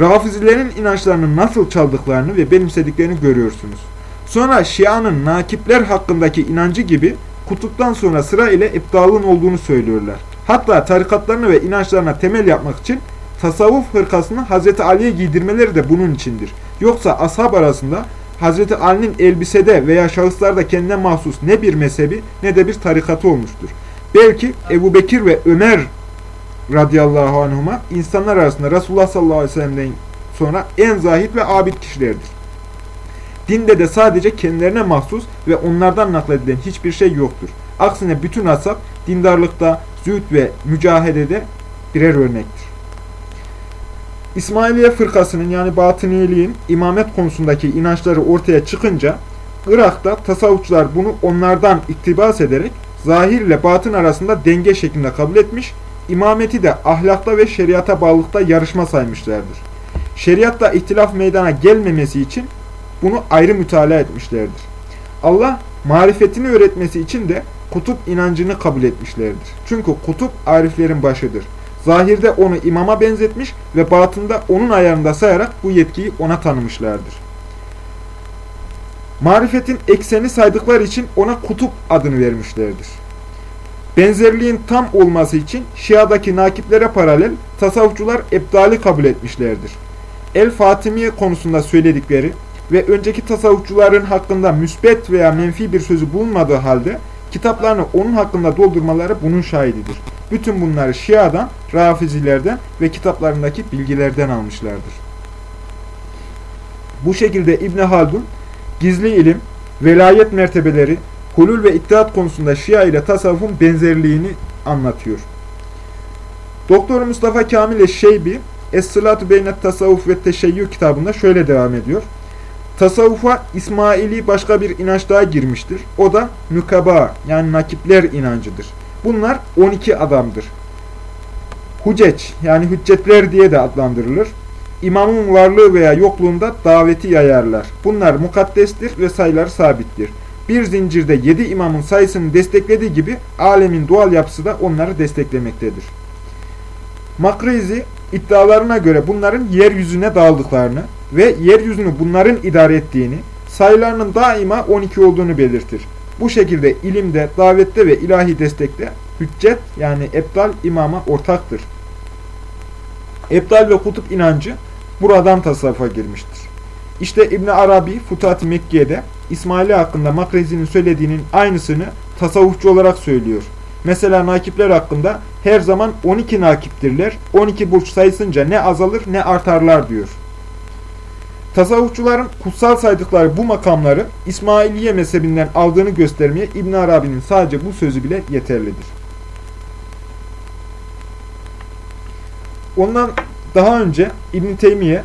Rafizilerin inançlarını nasıl çaldıklarını ve benimsediklerini görüyorsunuz. Sonra Şia'nın nakipler hakkındaki inancı gibi kutuptan sonra sıra ile iptalın olduğunu söylüyorlar. Hatta tarikatlarını ve inançlarına temel yapmak için tasavvuf hırkasını Hz. Ali'ye giydirmeleri de bunun içindir. Yoksa ashab arasında Hz. Ali'nin elbisede veya şahıslarda kendine mahsus ne bir mezhebi ne de bir tarikatı olmuştur. Belki Ebu Bekir ve Ömer radıyallahu anhuma insanlar arasında Resulullah sallallahu aleyhi ve sellem'den sonra en zahid ve abid kişilerdir. Dinde de sadece kendilerine mahsus ve onlardan nakledilen hiçbir şey yoktur. Aksine bütün asap dindarlıkta, zühd ve mücahedede birer örnektir. İsmailiye fırkasının yani batıniyeliğin imamet konusundaki inançları ortaya çıkınca Irak'ta tasavvufçular bunu onlardan iktibas ederek zahir ile batın arasında denge şeklinde kabul etmiş, imameti de ahlakta ve şeriata bağlılıkta yarışma saymışlardır. Şeriatta ihtilaf meydana gelmemesi için bunu ayrı mütalaa etmişlerdir. Allah marifetini öğretmesi için de kutup inancını kabul etmişlerdir. Çünkü kutup ariflerin başıdır. Zahirde onu imama benzetmiş ve batında onun ayarında sayarak bu yetkiyi ona tanımışlardır. Marifetin ekseni saydıkları için ona kutup adını vermişlerdir. Benzerliğin tam olması için Şia'daki nakiplere paralel tasavvufçular ebdali kabul etmişlerdir. El-Fatimiye konusunda söyledikleri ve önceki tasavvufçuların hakkında müsbet veya menfi bir sözü bulunmadığı halde kitaplarını onun hakkında doldurmaları bunun şahididir. Bütün bunları Şia'dan, Rafizilerden ve kitaplarındaki bilgilerden almışlardır. Bu şekilde İbn Haldun gizli ilim, velayet mertebeleri, hulul ve ittihat konusunda Şia ile tasavvufun benzerliğini anlatıyor. Doktor Mustafa Kamil Şeybi Es-Sılatu Beynet Tasavvuf ve Teşeyyü kitabında şöyle devam ediyor. Tasavvufa İsmaili başka bir inanç daha girmiştir. O da nükaba yani nakipler inancıdır. Bunlar 12 adamdır. Huceç yani hüccetler diye de adlandırılır. İmamın varlığı veya yokluğunda daveti yayarlar. Bunlar mukaddestir ve sayıları sabittir. Bir zincirde 7 imamın sayısını desteklediği gibi alemin doğal yapısı da onları desteklemektedir. Makrizi iddialarına göre bunların yeryüzüne dağıldıklarını ve yeryüzünü bunların idare ettiğini, sayılarının daima 12 olduğunu belirtir. Bu şekilde ilimde, davette ve ilahi destekte hüccet yani ebdal imama ortaktır. Ebdal ve kutup inancı buradan tasavvufa girmiştir. İşte İbn Arabi Futat Mekke'de İsmaili hakkında Makrezi'nin söylediğinin aynısını tasavvufçu olarak söylüyor. Mesela nakipler hakkında her zaman 12 nakiptirler. 12 burç sayısınca ne azalır ne artarlar diyor. Tasavvufçuların kutsal saydıkları bu makamları İsmailiye mezhebinden aldığını göstermeye İbn Arabi'nin sadece bu sözü bile yeterlidir. Ondan daha önce İbn Teymiye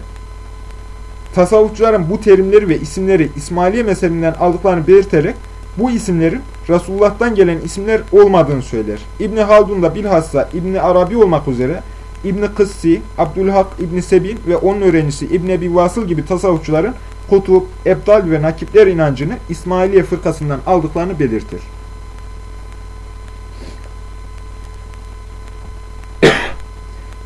tasavvufçuların bu terimleri ve isimleri İsmailiye mezhebinden aldıklarını belirterek bu isimlerin Resulullah'tan gelen isimler olmadığını söyler. İbni Haldun da bilhassa İbni Arabi olmak üzere İbni Kıssi, Abdülhak İbni Sebin ve onun öğrencisi İbni Ebi Vasıl gibi tasavvufçuların kutub, ebdal ve nakipler inancını İsmailiye fırkasından aldıklarını belirtir.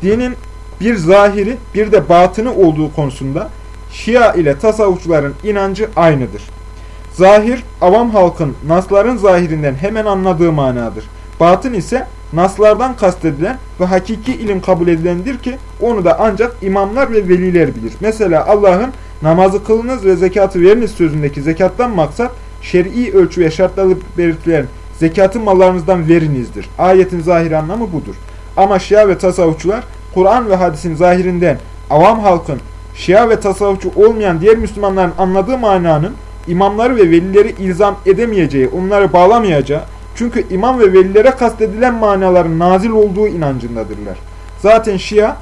Dinin bir zahiri bir de batını olduğu konusunda Şia ile tasavvufçuların inancı aynıdır. Zahir, avam halkın nasların zahirinden hemen anladığı manadır. Batın ise naslardan kastedilen ve hakiki ilim kabul edilendir ki onu da ancak imamlar ve veliler bilir. Mesela Allah'ın namazı kılınız ve zekatı veriniz sözündeki zekattan maksat şer'i ölçü ve şartları belirtilen zekatı mallarınızdan verinizdir. Ayetin zahir anlamı budur. Ama Şia ve tasavvufçular Kur'an ve hadisin zahirinden avam halkın Şia ve tasavvufçu olmayan diğer Müslümanların anladığı mananın imamları ve velileri ilzam edemeyeceği, onları bağlamayacağı, çünkü imam ve velilere kastedilen manaların nazil olduğu inancındadırlar. Zaten Şia,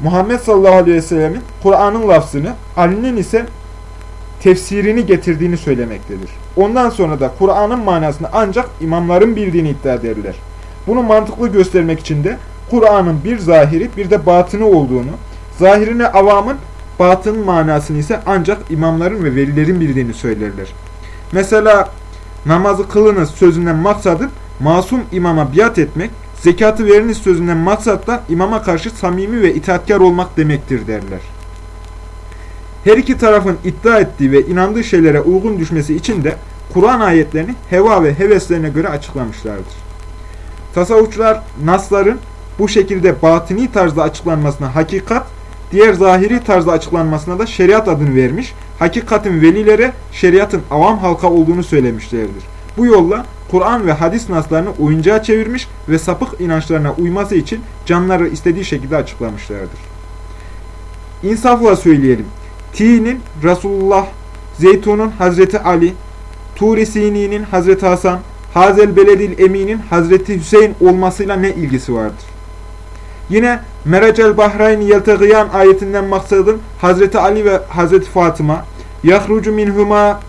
Muhammed sallallahu aleyhi ve sellemin Kur'an'ın lafzını, Ali'nin ise tefsirini getirdiğini söylemektedir. Ondan sonra da Kur'an'ın manasını ancak imamların bildiğini iddia ederler. Bunu mantıklı göstermek için de Kur'an'ın bir zahiri bir de batını olduğunu, zahirine avamın batın manasını ise ancak imamların ve velilerin bildiğini söylerler. Mesela namazı kılınız sözünden maksadı masum imama biat etmek, zekatı veriniz sözünden maksat da imama karşı samimi ve itaatkar olmak demektir derler. Her iki tarafın iddia ettiği ve inandığı şeylere uygun düşmesi için de Kur'an ayetlerini heva ve heveslerine göre açıklamışlardır. Tasavvufçular nasların bu şekilde batini tarzda açıklanmasına hakikat, diğer zahiri tarzda açıklanmasına da şeriat adını vermiş, hakikatin velilere şeriatın avam halka olduğunu söylemişlerdir. Bu yolla Kur'an ve hadis naslarını oyuncağa çevirmiş ve sapık inançlarına uyması için canları istediği şekilde açıklamışlardır. İnsafla söyleyelim. Ti'nin Resulullah, Zeytun'un Hazreti Ali, Turi Sini'nin Hazreti Hasan, Hazel Beledil Emin'in Hazreti Hüseyin olmasıyla ne ilgisi vardır? Yine Merecel Bahrayn Yeltegiyan ayetinden maksadın Hazreti Ali ve Hazreti Fatıma, Yahrucu minhuma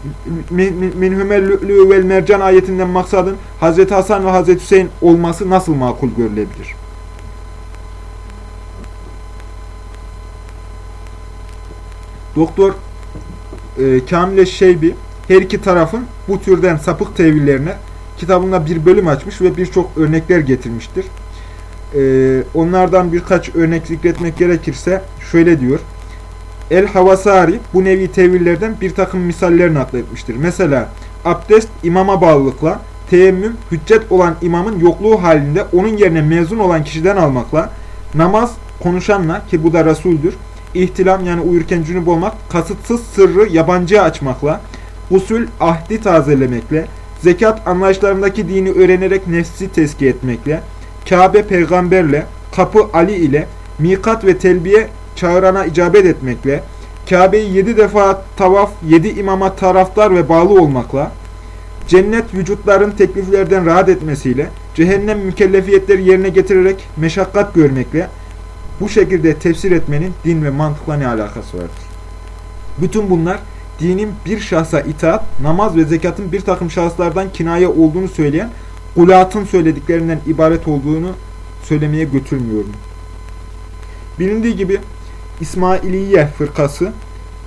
minhumel lü'lü vel mercan ayetinden maksadın Hazreti Hasan ve Hazreti Hüseyin olması nasıl makul görülebilir? Doktor e, Kamile Şeybi her iki tarafın bu türden sapık tevillerine kitabında bir bölüm açmış ve birçok örnekler getirmiştir. E, onlardan birkaç örnek zikretmek gerekirse şöyle diyor. El Havasari bu nevi tevillerden bir takım misaller nakletmiştir. Mesela abdest imama bağlılıkla, teyemmüm hüccet olan imamın yokluğu halinde onun yerine mezun olan kişiden almakla, namaz konuşanla ki bu da Resul'dür, ihtilam yani uyurken cünüp olmak, kasıtsız sırrı yabancıya açmakla, usul ahdi tazelemekle, zekat anlayışlarındaki dini öğrenerek nefsi tezki etmekle, Kabe peygamberle, kapı Ali ile, mikat ve telbiye çağırana icabet etmekle, Kabe'yi yedi defa tavaf, yedi imama taraftar ve bağlı olmakla, cennet vücutların tekliflerden rahat etmesiyle, cehennem mükellefiyetleri yerine getirerek meşakkat görmekle, bu şekilde tefsir etmenin din ve mantıkla ne alakası vardır? Bütün bunlar dinin bir şahsa itaat, namaz ve zekatın bir takım şahıslardan kinaye olduğunu söyleyen gulatın söylediklerinden ibaret olduğunu söylemeye götürmüyor mu? Bilindiği gibi İsmailiye fırkası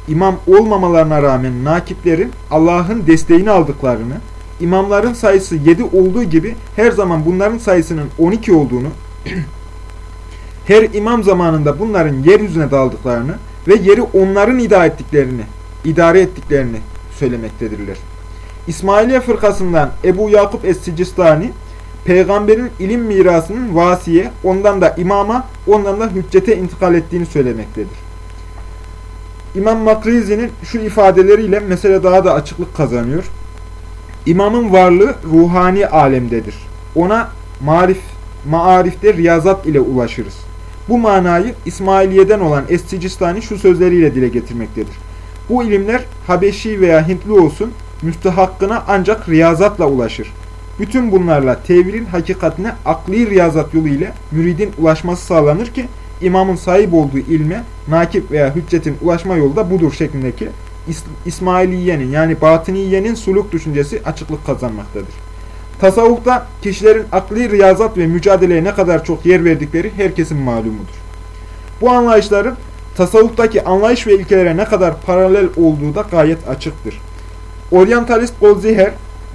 imam olmamalarına rağmen nakiplerin Allah'ın desteğini aldıklarını, imamların sayısı 7 olduğu gibi her zaman bunların sayısının 12 olduğunu, her imam zamanında bunların yeryüzüne daldıklarını ve yeri onların idare ettiklerini, idare ettiklerini söylemektedirler. İsmailiye fırkasından Ebu Yakup Es-Sicistani, peygamberin ilim mirasının vasiye, ondan da imama, ondan da hüccete intikal ettiğini söylemektedir. İmam Makrizi'nin şu ifadeleriyle mesele daha da açıklık kazanıyor. İmamın varlığı ruhani alemdedir. Ona marif, maarifte riyazat ile ulaşırız. Bu manayı İsmailiye'den olan Es-Sicistani şu sözleriyle dile getirmektedir. Bu ilimler Habeşi veya Hintli olsun müstehakkına ancak riyazatla ulaşır. Bütün bunlarla tevilin hakikatine akli riyazat yolu ile müridin ulaşması sağlanır ki imamın sahip olduğu ilme nakip veya hüccetin ulaşma yolu da budur şeklindeki İsmailiye'nin yani Batıniye'nin suluk düşüncesi açıklık kazanmaktadır. Tasavvufta kişilerin akli riyazat ve mücadeleye ne kadar çok yer verdikleri herkesin malumudur. Bu anlayışların tasavvuftaki anlayış ve ilkelere ne kadar paralel olduğu da gayet açıktır. Oryantalist Goldziher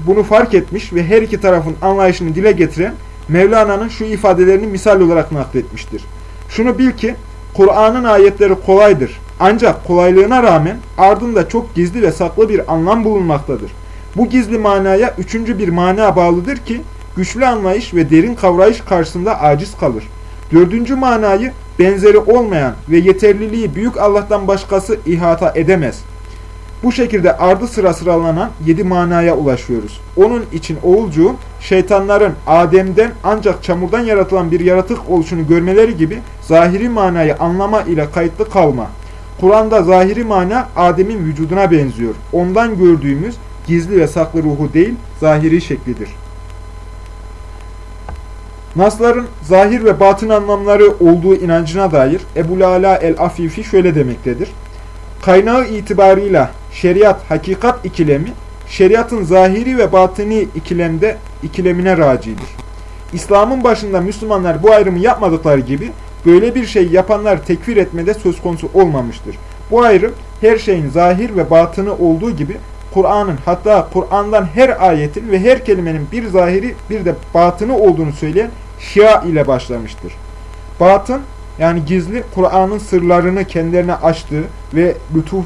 bunu fark etmiş ve her iki tarafın anlayışını dile getiren Mevlana'nın şu ifadelerini misal olarak nakletmiştir. Şunu bil ki Kur'an'ın ayetleri kolaydır. Ancak kolaylığına rağmen ardında çok gizli ve saklı bir anlam bulunmaktadır. Bu gizli manaya üçüncü bir mana bağlıdır ki güçlü anlayış ve derin kavrayış karşısında aciz kalır. Dördüncü manayı benzeri olmayan ve yeterliliği büyük Allah'tan başkası ihata edemez. Bu şekilde ardı sıra sıralanan yedi manaya ulaşıyoruz. Onun için oğulcuğum şeytanların Adem'den ancak çamurdan yaratılan bir yaratık oluşunu görmeleri gibi zahiri manayı anlama ile kayıtlı kalma. Kur'an'da zahiri mana Adem'in vücuduna benziyor. Ondan gördüğümüz gizli ve saklı ruhu değil, zahiri şeklidir. Nasların zahir ve batın anlamları olduğu inancına dair Ebu Lala el-Afifi şöyle demektedir. Kaynağı itibarıyla şeriat hakikat ikilemi, şeriatın zahiri ve batini ikilemde ikilemine racidir. İslam'ın başında Müslümanlar bu ayrımı yapmadıkları gibi böyle bir şey yapanlar tekfir etmede söz konusu olmamıştır. Bu ayrım her şeyin zahir ve batını olduğu gibi Kur'an'ın hatta Kur'an'dan her ayetin ve her kelimenin bir zahiri bir de batını olduğunu söyleyen Şia ile başlamıştır. Batın yani gizli Kur'an'ın sırlarını kendilerine açtığı ve lütuf,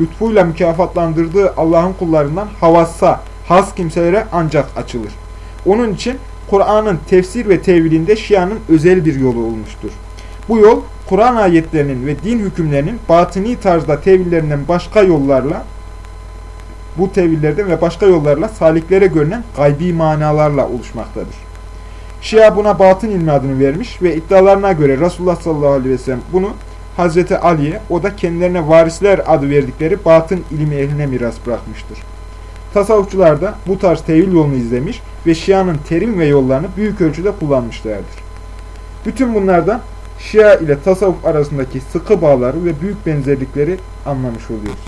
lütfuyla mükafatlandırdığı Allah'ın kullarından havassa, has kimselere ancak açılır. Onun için Kur'an'ın tefsir ve tevilinde Şia'nın özel bir yolu olmuştur. Bu yol Kur'an ayetlerinin ve din hükümlerinin batıni tarzda tevillerinden başka yollarla bu tevillerden ve başka yollarla saliklere görünen gaybi manalarla oluşmaktadır. Şia buna batın ilmi adını vermiş ve iddialarına göre Resulullah sallallahu aleyhi ve sellem bunu Hazreti Ali'ye, o da kendilerine varisler adı verdikleri batın ilmi ehline miras bırakmıştır. Tasavvufçular da bu tarz tevil yolunu izlemiş ve Şia'nın terim ve yollarını büyük ölçüde kullanmışlardır. Bütün bunlardan Şia ile tasavvuf arasındaki sıkı bağları ve büyük benzerlikleri anlamış oluyoruz.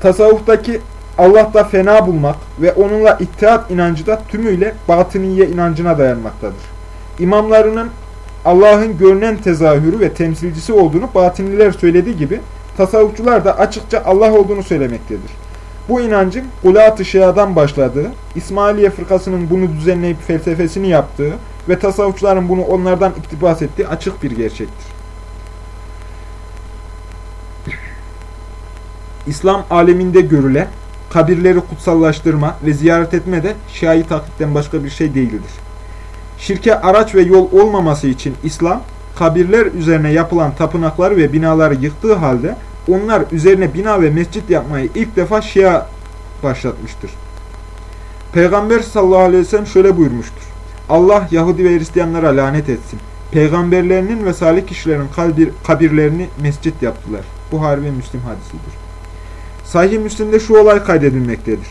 Tasavvuftaki Allah'ta fena bulmak ve onunla ittihat inancı da tümüyle batıniye inancına dayanmaktadır. İmamlarının Allah'ın görünen tezahürü ve temsilcisi olduğunu batiniler söylediği gibi tasavvufçular da açıkça Allah olduğunu söylemektedir. Bu inancın Gulat-ı Şia'dan başladığı, İsmailiye fırkasının bunu düzenleyip felsefesini yaptığı ve tasavvufçuların bunu onlardan iktibas ettiği açık bir gerçektir. İslam aleminde görülen kabirleri kutsallaştırma ve ziyaret etme de Şia'yı taklitten başka bir şey değildir. Şirke araç ve yol olmaması için İslam, kabirler üzerine yapılan tapınakları ve binaları yıktığı halde onlar üzerine bina ve mescit yapmayı ilk defa Şia başlatmıştır. Peygamber sallallahu aleyhi ve sellem şöyle buyurmuştur. Allah Yahudi ve Hristiyanlara lanet etsin. Peygamberlerinin ve salih kişilerin kabirlerini mescit yaptılar. Buhari ve Müslim hadisidir. Sahih Müslim'de şu olay kaydedilmektedir.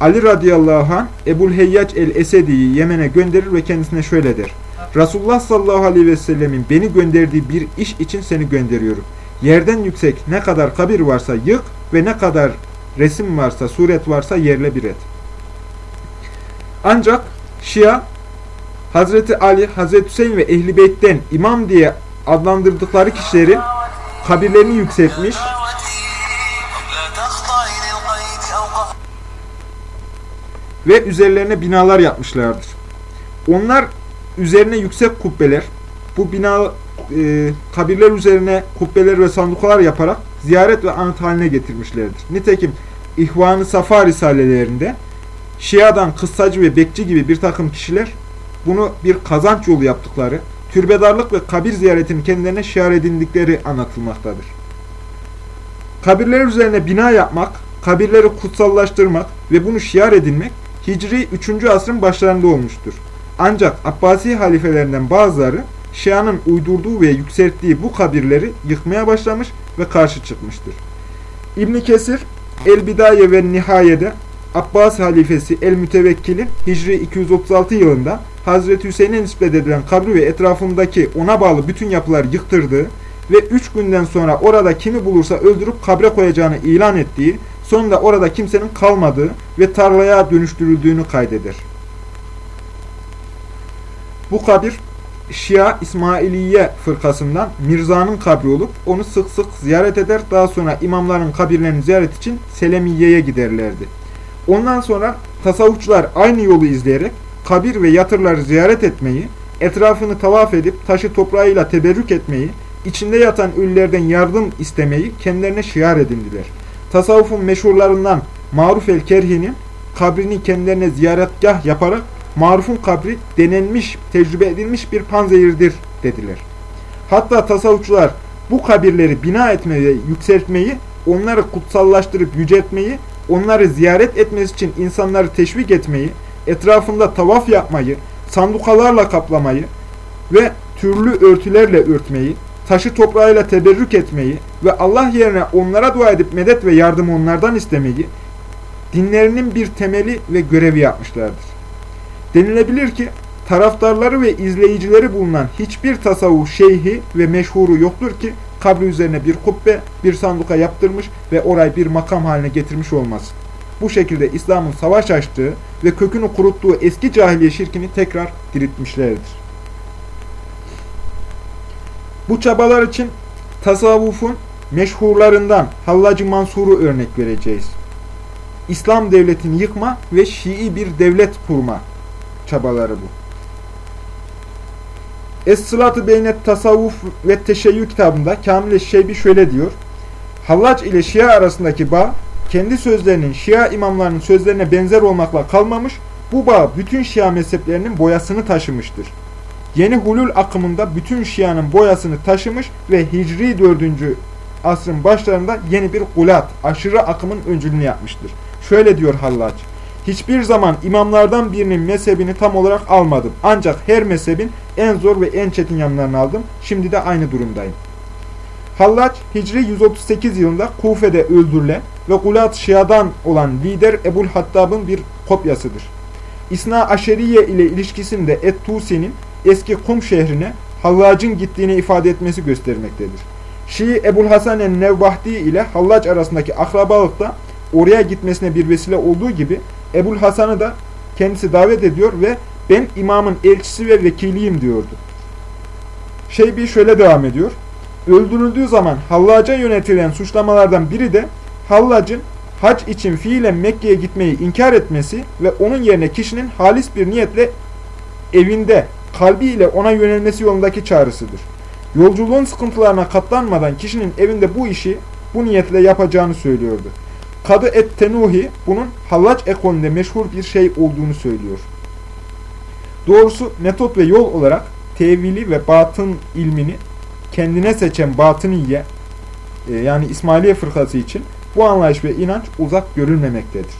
Ali radıyallahu anh Ebul Heyyac el-Esedi'yi Yemen'e gönderir ve kendisine şöyle der. Resulullah sallallahu aleyhi ve sellemin beni gönderdiği bir iş için seni gönderiyorum. Yerden yüksek ne kadar kabir varsa yık ve ne kadar resim varsa, suret varsa yerle bir et. Ancak Şia Hazreti Ali, Hazreti Hüseyin ve Ehli Beyt'ten imam diye adlandırdıkları kişilerin kabirlerini yükseltmiş ve üzerlerine binalar yapmışlardır. Onlar üzerine yüksek kubbeler, bu bina e, kabirler üzerine kubbeler ve sandukalar yaparak ziyaret ve anıt haline getirmişlerdir. Nitekim İhvan-ı Safa risalelerinde Şia'dan kıssacı ve bekçi gibi bir takım kişiler bunu bir kazanç yolu yaptıkları, türbedarlık ve kabir ziyaretini kendilerine şiar edindikleri anlatılmaktadır. Kabirler üzerine bina yapmak, kabirleri kutsallaştırmak ve bunu şiar edinmek Hicri 3. asrın başlarında olmuştur. Ancak Abbasi halifelerinden bazıları Şia'nın uydurduğu ve yükselttiği bu kabirleri yıkmaya başlamış ve karşı çıkmıştır. İbn Kesir El-Bidaye ve Nihaye'de Abbas halifesi El-Mütevekkil'in Hicri 236 yılında Hazreti Hüseyin'e nispet edilen kabri ve etrafındaki ona bağlı bütün yapılar yıktırdığı ve üç günden sonra orada kimi bulursa öldürüp kabre koyacağını ilan ettiği, sonunda orada kimsenin kalmadığı ve tarlaya dönüştürüldüğünü kaydeder. Bu kabir Şia İsmailiye fırkasından Mirza'nın kabri olup onu sık sık ziyaret eder. Daha sonra imamların kabirlerini ziyaret için Selemiye'ye giderlerdi. Ondan sonra tasavvufçular aynı yolu izleyerek kabir ve yatırları ziyaret etmeyi, etrafını tavaf edip taşı toprağıyla teberrük etmeyi, içinde yatan ölülerden yardım istemeyi kendilerine şiar edindiler. Tasavvufun meşhurlarından Maruf el-Kerhi'nin kabrini kendilerine ziyaretgah yaparak marufun kabri denenmiş, tecrübe edilmiş bir panzehirdir dediler. Hatta tasavvufçular bu kabirleri bina etmeyi yükseltmeyi, onları kutsallaştırıp yüceltmeyi, onları ziyaret etmesi için insanları teşvik etmeyi, etrafında tavaf yapmayı, sandukalarla kaplamayı ve türlü örtülerle örtmeyi, taşı toprağıyla teberrük etmeyi ve Allah yerine onlara dua edip medet ve yardım onlardan istemeyi dinlerinin bir temeli ve görevi yapmışlardır. Denilebilir ki taraftarları ve izleyicileri bulunan hiçbir tasavvuf şeyhi ve meşhuru yoktur ki kabri üzerine bir kubbe, bir sanduka yaptırmış ve orayı bir makam haline getirmiş olmaz. Bu şekilde İslam'ın savaş açtığı ve kökünü kuruttuğu eski cahiliye şirkini tekrar diriltmişlerdir. Bu çabalar için tasavvufun meşhurlarından Hallacı Mansur'u örnek vereceğiz. İslam devletini yıkma ve Şii bir devlet kurma çabaları bu. Es-Sılat-ı Beynet Tasavvuf ve Teşeyyü kitabında Kamil Şeybi şöyle diyor. Hallac ile Şia arasındaki bağ, kendi sözlerinin Şia imamlarının sözlerine benzer olmakla kalmamış, bu bağ bütün Şia mezheplerinin boyasını taşımıştır. Yeni hulul akımında bütün Şia'nın boyasını taşımış ve Hicri 4. asrın başlarında yeni bir gulat, aşırı akımın öncülüğünü yapmıştır. Şöyle diyor Hallac. Hiçbir zaman imamlardan birinin mezhebini tam olarak almadım. Ancak her mezhebin en zor ve en çetin yanlarını aldım. Şimdi de aynı durumdayım. Hallaç, Hicri 138 yılında Kufe'de öldürülen ve Gulat Şia'dan olan lider Ebul Hattab'ın bir kopyasıdır. İsna Aşeriye ile ilişkisinde Et-Tusi'nin eski Kum şehrine Hallac'ın gittiğini ifade etmesi göstermektedir. Şii Ebul Hasan el-Nevbahdi ile Hallac arasındaki akrabalıkta oraya gitmesine bir vesile olduğu gibi Ebul Hasan'ı da kendisi davet ediyor ve ben imamın elçisi ve vekiliyim diyordu. Şeybi şöyle devam ediyor. Öldürüldüğü zaman Hallac'a yönetilen suçlamalardan biri de Hallac'ın hac için fiilen Mekke'ye gitmeyi inkar etmesi ve onun yerine kişinin halis bir niyetle evinde kalbiyle ona yönelmesi yolundaki çağrısıdır. Yolculuğun sıkıntılarına katlanmadan kişinin evinde bu işi bu niyetle yapacağını söylüyordu. Kadı Et-Tenuhi bunun Hallac ekolünde meşhur bir şey olduğunu söylüyor. Doğrusu metot ve yol olarak tevili ve batın ilmini kendine seçen batıniye e, yani İsmailiye fırkası için bu anlayış ve inanç uzak görülmemektedir.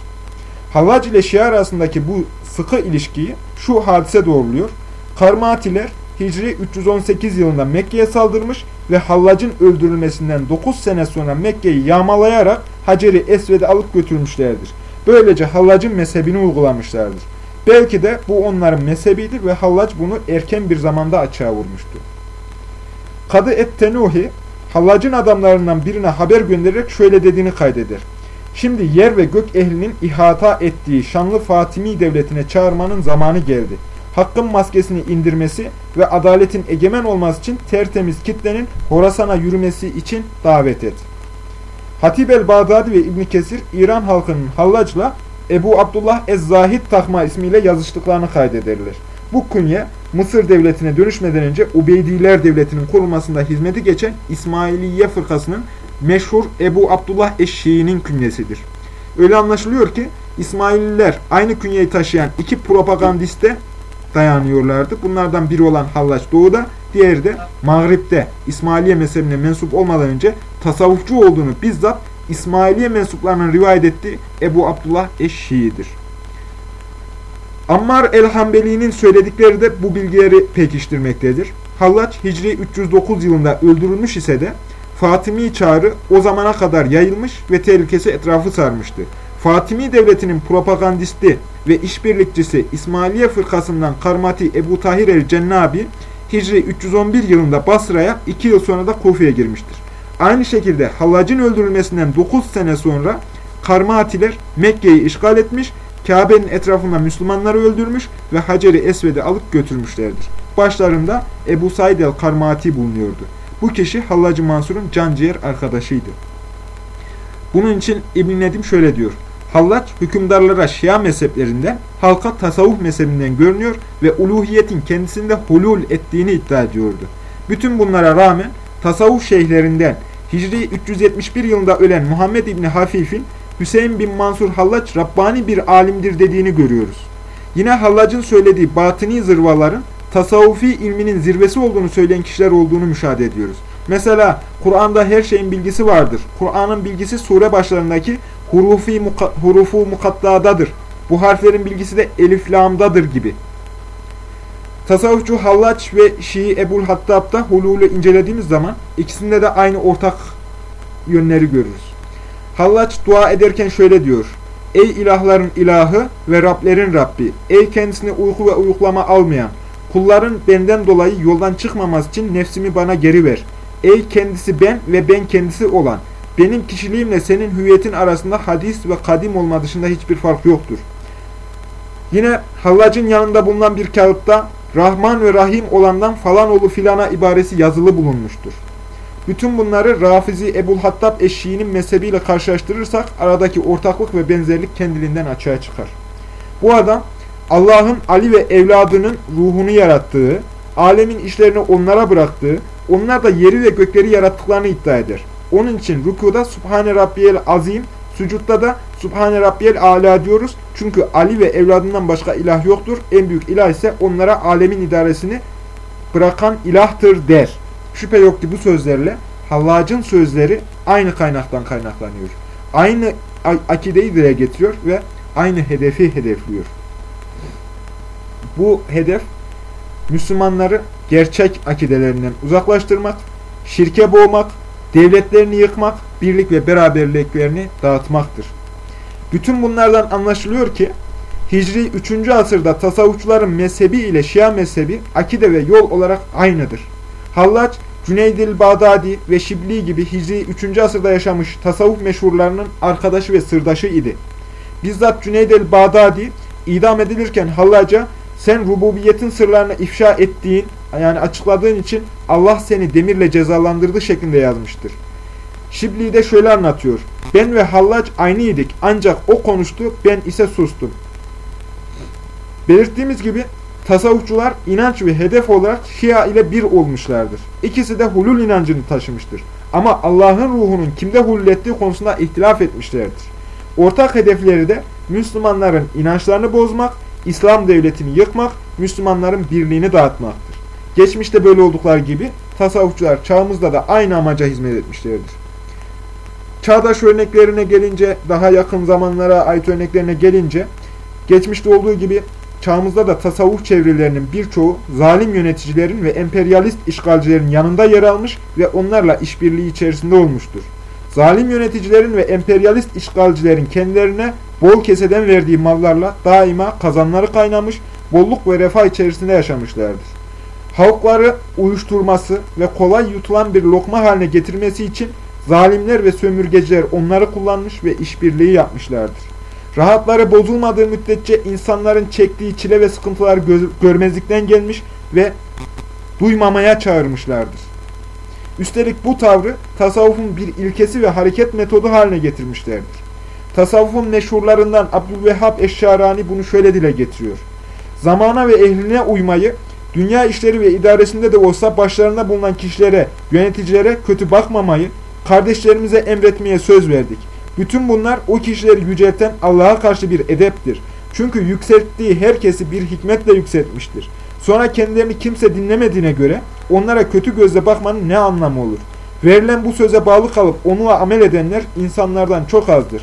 Hallac ile Şia arasındaki bu sıkı ilişkiyi şu hadise doğruluyor. Karmatiler Hicri 318 yılında Mekke'ye saldırmış ve Hallac'ın öldürülmesinden 9 sene sonra Mekke'yi yağmalayarak Hacer-i alıp götürmüşlerdir. Böylece Hallac'ın mezhebini uygulamışlardır. Belki de bu onların mezhebidir ve Hallac bunu erken bir zamanda açığa vurmuştu. Kadı Et-Tenuhi, Hallac'ın adamlarından birine haber göndererek şöyle dediğini kaydeder. Şimdi yer ve gök ehlinin ihata ettiği şanlı Fatimi devletine çağırmanın zamanı geldi. Hakkın maskesini indirmesi ve adaletin egemen olması için tertemiz kitlenin Horasan'a yürümesi için davet et. Hatib el-Bağdadi ve İbn Kesir İran halkının Hallac'la Ebu Abdullah Ez-Zahid Takma ismiyle yazıştıklarını kaydederler. Bu künye Mısır devletine dönüşmeden önce Ubeydiler devletinin kurulmasında hizmeti geçen İsmailiye fırkasının meşhur Ebu Abdullah Eşşi'nin künyesidir. Öyle anlaşılıyor ki İsmaililer aynı künyeyi taşıyan iki propagandiste dayanıyorlardı. Bunlardan biri olan Hallaç Doğu'da, diğeri de Mağrib'de İsmailiye mezhebine mensup olmadan önce tasavvufçu olduğunu bizzat İsmailiye mensuplarının rivayet ettiği Ebu Abdullah Eşşi'dir. Ammar el-Hambeli'nin söyledikleri de bu bilgileri pekiştirmektedir. Hallaç Hicri 309 yılında öldürülmüş ise de Fatimi çağrı o zamana kadar yayılmış ve tehlikesi etrafı sarmıştı. Fatimi devletinin propagandisti ve işbirlikçisi İsmailiye fırkasından Karmati Ebu Tahir el-Cennabi Hicri 311 yılında Basra'ya 2 yıl sonra da Kufe'ye girmiştir. Aynı şekilde Hallac'ın öldürülmesinden 9 sene sonra Karmatiler Mekke'yi işgal etmiş, Kabe'nin etrafında Müslümanları öldürmüş ve Hacer-i Esved'i alıp götürmüşlerdir. Başlarında Ebu Said el-Karmati bulunuyordu. Bu kişi Hallacı Mansur'un canciğer arkadaşıydı. Bunun için İbn Nedim şöyle diyor. Hallaç hükümdarlara Şia mezheplerinden, halka tasavvuf mezhebinden görünüyor ve uluhiyetin kendisinde hulul ettiğini iddia ediyordu. Bütün bunlara rağmen tasavvuf şeyhlerinden Hicri 371 yılında ölen Muhammed İbni Hafif'in Hüseyin bin Mansur Hallaç Rabbani bir alimdir dediğini görüyoruz. Yine Hallac'ın söylediği batıni zırvaların tasavvufi ilminin zirvesi olduğunu söyleyen kişiler olduğunu müşahede ediyoruz. Mesela Kur'an'da her şeyin bilgisi vardır. Kur'an'ın bilgisi sure başlarındaki hurufi muka, hurufu mukattadadır. Bu harflerin bilgisi de elif lamdadır gibi. Tasavvufçu Hallaç ve Şii Ebul Hattab'da hululü incelediğimiz zaman ikisinde de aynı ortak yönleri görürüz. Hallaç dua ederken şöyle diyor. Ey ilahların ilahı ve Rablerin Rabbi, ey kendisine uyku ve uyuklama almayan, kulların benden dolayı yoldan çıkmaması için nefsimi bana geri ver. Ey kendisi ben ve ben kendisi olan, benim kişiliğimle senin hüviyetin arasında hadis ve kadim olma dışında hiçbir fark yoktur. Yine Hallac'ın yanında bulunan bir kağıtta Rahman ve Rahim olandan falan oğlu filana ibaresi yazılı bulunmuştur. Bütün bunları Rafizi Ebul Hattab eşiğinin mezhebiyle karşılaştırırsak aradaki ortaklık ve benzerlik kendiliğinden açığa çıkar. Bu adam Allah'ın Ali ve evladının ruhunu yarattığı, alemin işlerini onlara bıraktığı, onlar da yeri ve gökleri yarattıklarını iddia eder. Onun için rükuda Subhane Rabbiyel Azim, Sucutta da Subhane Rabbiyel Ala diyoruz. Çünkü Ali ve evladından başka ilah yoktur. En büyük ilah ise onlara alemin idaresini bırakan ilahtır der. Şüphe yok ki bu sözlerle Hallac'ın sözleri aynı kaynaktan kaynaklanıyor. Aynı akideyi dile getiriyor ve aynı hedefi hedefliyor. Bu hedef Müslümanları gerçek akidelerinden uzaklaştırmak, şirke boğmak, devletlerini yıkmak, birlik ve beraberliklerini dağıtmaktır. Bütün bunlardan anlaşılıyor ki Hicri 3. asırda tasavvufçuların mezhebi ile Şia mezhebi akide ve yol olarak aynıdır. Hallaç, Cüneydil Bağdadi ve Şibli gibi Hicri 3. asırda yaşamış tasavvuf meşhurlarının arkadaşı ve sırdaşı idi. Bizzat Cüneydil Bağdadi idam edilirken Hallac'a sen rububiyetin sırlarını ifşa ettiğin, yani açıkladığın için Allah seni demirle cezalandırdı şeklinde yazmıştır. Şibli de şöyle anlatıyor. Ben ve Hallac aynıydık ancak o konuştu ben ise sustum. Belirttiğimiz gibi tasavvufçular inanç ve hedef olarak Şia ile bir olmuşlardır. İkisi de hulul inancını taşımıştır. Ama Allah'ın ruhunun kimde hulul ettiği konusunda ihtilaf etmişlerdir. Ortak hedefleri de Müslümanların inançlarını bozmak, İslam devletini yıkmak, Müslümanların birliğini dağıtmaktır. Geçmişte böyle oldukları gibi tasavvufçular çağımızda da aynı amaca hizmet etmişlerdir. Çağdaş örneklerine gelince, daha yakın zamanlara ait örneklerine gelince, geçmişte olduğu gibi çağımızda da tasavvuf çevrelerinin birçoğu zalim yöneticilerin ve emperyalist işgalcilerin yanında yer almış ve onlarla işbirliği içerisinde olmuştur. Zalim yöneticilerin ve emperyalist işgalcilerin kendilerine bol keseden verdiği mallarla daima kazanları kaynamış, bolluk ve refah içerisinde yaşamışlardır. Halkları uyuşturması ve kolay yutulan bir lokma haline getirmesi için zalimler ve sömürgeciler onları kullanmış ve işbirliği yapmışlardır. Rahatları bozulmadığı müddetçe insanların çektiği çile ve sıkıntılar görmezlikten gelmiş ve duymamaya çağırmışlardır. Üstelik bu tavrı tasavvufun bir ilkesi ve hareket metodu haline getirmişlerdir. Tasavvufun meşhurlarından Abdülvehhab Eşşarani bunu şöyle dile getiriyor. Zamana ve ehline uymayı, dünya işleri ve idaresinde de olsa başlarında bulunan kişilere, yöneticilere kötü bakmamayı, kardeşlerimize emretmeye söz verdik. Bütün bunlar o kişileri yücelten Allah'a karşı bir edeptir. Çünkü yükselttiği herkesi bir hikmetle yükseltmiştir. Sonra kendilerini kimse dinlemediğine göre onlara kötü gözle bakmanın ne anlamı olur? Verilen bu söze bağlı kalıp onunla amel edenler insanlardan çok azdır.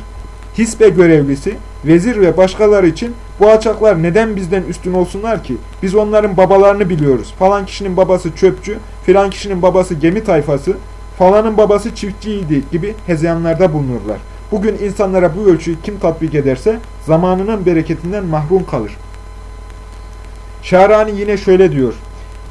Hisbe görevlisi, vezir ve başkaları için bu alçaklar neden bizden üstün olsunlar ki? Biz onların babalarını biliyoruz. Falan kişinin babası çöpçü, filan kişinin babası gemi tayfası, falanın babası çiftçiydi gibi hezeyanlarda bulunurlar. Bugün insanlara bu ölçüyü kim tatbik ederse zamanının bereketinden mahrum kalır. Şahrani yine şöyle diyor.